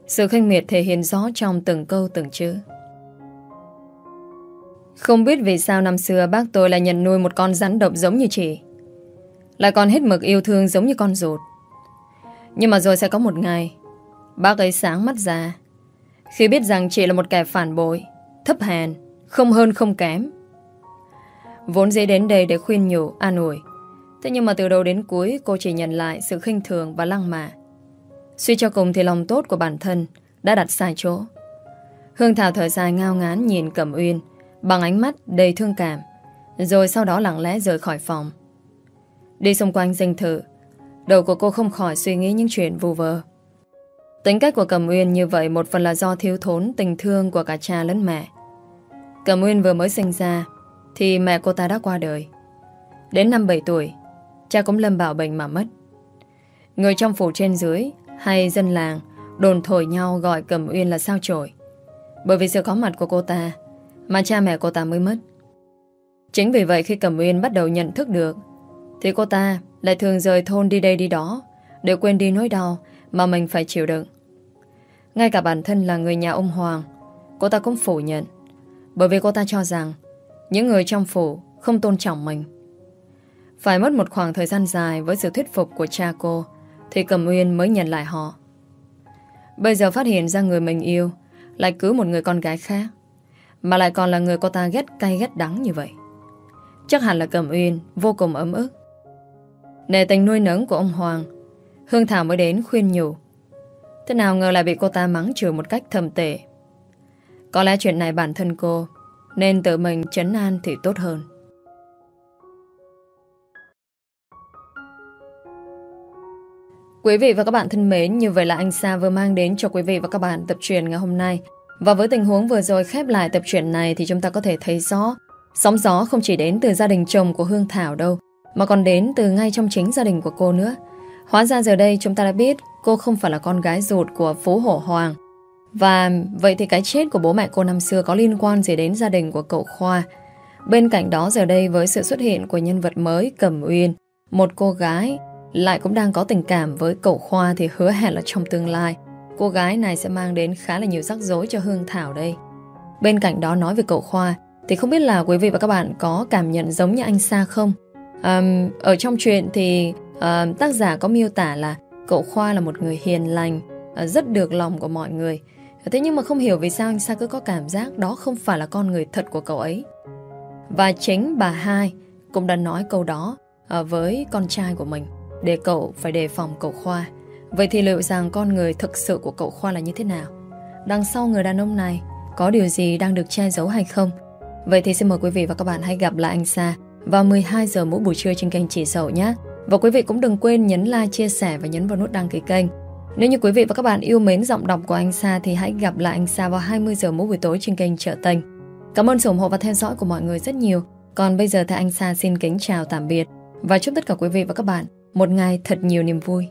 Sự khinh miệt thể hiện rõ trong từng câu từng chữ. Không biết vì sao năm xưa bác tôi lại nhận nuôi một con rắn độc giống như chị. Lại còn hết mực yêu thương giống như con ruột. Nhưng mà rồi sẽ có một ngày Bác ấy sáng mắt ra. Khi biết rằng chị là một kẻ phản bội Thấp hèn Không hơn không kém. Vốn dĩ đến đây để khuyên nhủ, an ủi. Thế nhưng mà từ đầu đến cuối Cô chỉ nhận lại sự khinh thường và lăng mạ. Suy cho cùng thì lòng tốt của bản thân Đã đặt sai chỗ. Hương Thảo thở dài ngao ngán nhìn Cẩm Uyên Bằng ánh mắt đầy thương cảm Rồi sau đó lặng lẽ rời khỏi phòng. Đi xung quanh dinh thự Đầu của cô không khỏi suy nghĩ những chuyện vù vơ. Tính cách của Cẩm Uyên như vậy một phần là do thiếu thốn tình thương của cả cha lẫn mẹ. Cẩm Uyên vừa mới sinh ra thì mẹ cô ta đã qua đời. Đến năm 7 tuổi, cha cũng lâm bảo bệnh mà mất. Người trong phủ trên dưới hay dân làng đồn thổi nhau gọi Cẩm Uyên là sao chổi Bởi vì sự có mặt của cô ta mà cha mẹ cô ta mới mất. Chính vì vậy khi Cẩm Uyên bắt đầu nhận thức được thì cô ta lại thường rời thôn đi đây đi đó để quên đi nỗi đau mà mình phải chịu đựng. Ngay cả bản thân là người nhà ông Hoàng, Cô ta cũng phủ nhận. Bởi vì cô ta cho rằng, Những người trong phủ không tôn trọng mình. Phải mất một khoảng thời gian dài Với sự thuyết phục của cha cô, Thì Cẩm Uyên mới nhận lại họ. Bây giờ phát hiện ra người mình yêu Lại cứ một người con gái khác, Mà lại còn là người cô ta ghét cay ghét đắng như vậy. Chắc hẳn là Cẩm Uyên Vô cùng ấm ức. Nề tình nuôi nấng của ông Hoàng, Hương Thảo mới đến khuyên nhủ. Thế nào ngờ lại bị cô ta mắng chửi một cách thầm tệ Có lẽ chuyện này bản thân cô Nên tự mình chấn an thì tốt hơn Quý vị và các bạn thân mến, như vậy là anh Sa vừa mang đến cho quý vị và các bạn tập truyện ngày hôm nay. Và với tình huống vừa rồi khép lại tập truyện này thì chúng ta có thể thấy rõ sóng gió không chỉ đến từ gia đình chồng của Hương Thảo đâu, mà còn đến từ ngay trong chính gia đình của cô nữa. Hóa ra giờ đây chúng ta đã biết cô không phải là con gái ruột của Phú Hổ Hoàng. Và vậy thì cái chết của bố mẹ cô năm xưa có liên quan gì đến gia đình của cậu Khoa. Bên cạnh đó giờ đây với sự xuất hiện của nhân vật mới Cẩm Uyên, một cô gái lại cũng đang có tình cảm với cậu Khoa thì hứa hẹn là trong tương lai cô gái này sẽ mang đến khá là nhiều rắc rối cho Hương Thảo đây. Bên cạnh đó nói về cậu Khoa thì không biết là quý vị và các bạn có cảm nhận giống như anh Sa không? Um, ở trong chuyện thì à, tác giả có miêu tả là cậu Khoa là một người hiền lành, à, rất được lòng của mọi người. Thế nhưng mà không hiểu vì sao anh Sa cứ có cảm giác đó không phải là con người thật của cậu ấy. Và chính bà hai cũng đã nói câu đó à, với con trai của mình để cậu phải đề phòng cậu Khoa. Vậy thì liệu rằng con người thực sự của cậu Khoa là như thế nào? Đằng sau người đàn ông này có điều gì đang được che giấu hay không? Vậy thì xin mời quý vị và các bạn hãy gặp lại anh Sa vào 12 giờ mỗi buổi trưa trên kênh Chỉ Sầu nhé. Và quý vị cũng đừng quên nhấn like, chia sẻ và nhấn vào nút đăng ký kênh. Nếu như quý vị và các bạn yêu mến giọng đọc của anh Sa thì hãy gặp lại anh Sa vào 20 giờ mỗi buổi tối trên kênh Trợ Tình. Cảm ơn sự ủng hộ và theo dõi của mọi người rất nhiều. Còn bây giờ thì anh Sa xin kính chào tạm biệt và chúc tất cả quý vị và các bạn một ngày thật nhiều niềm vui.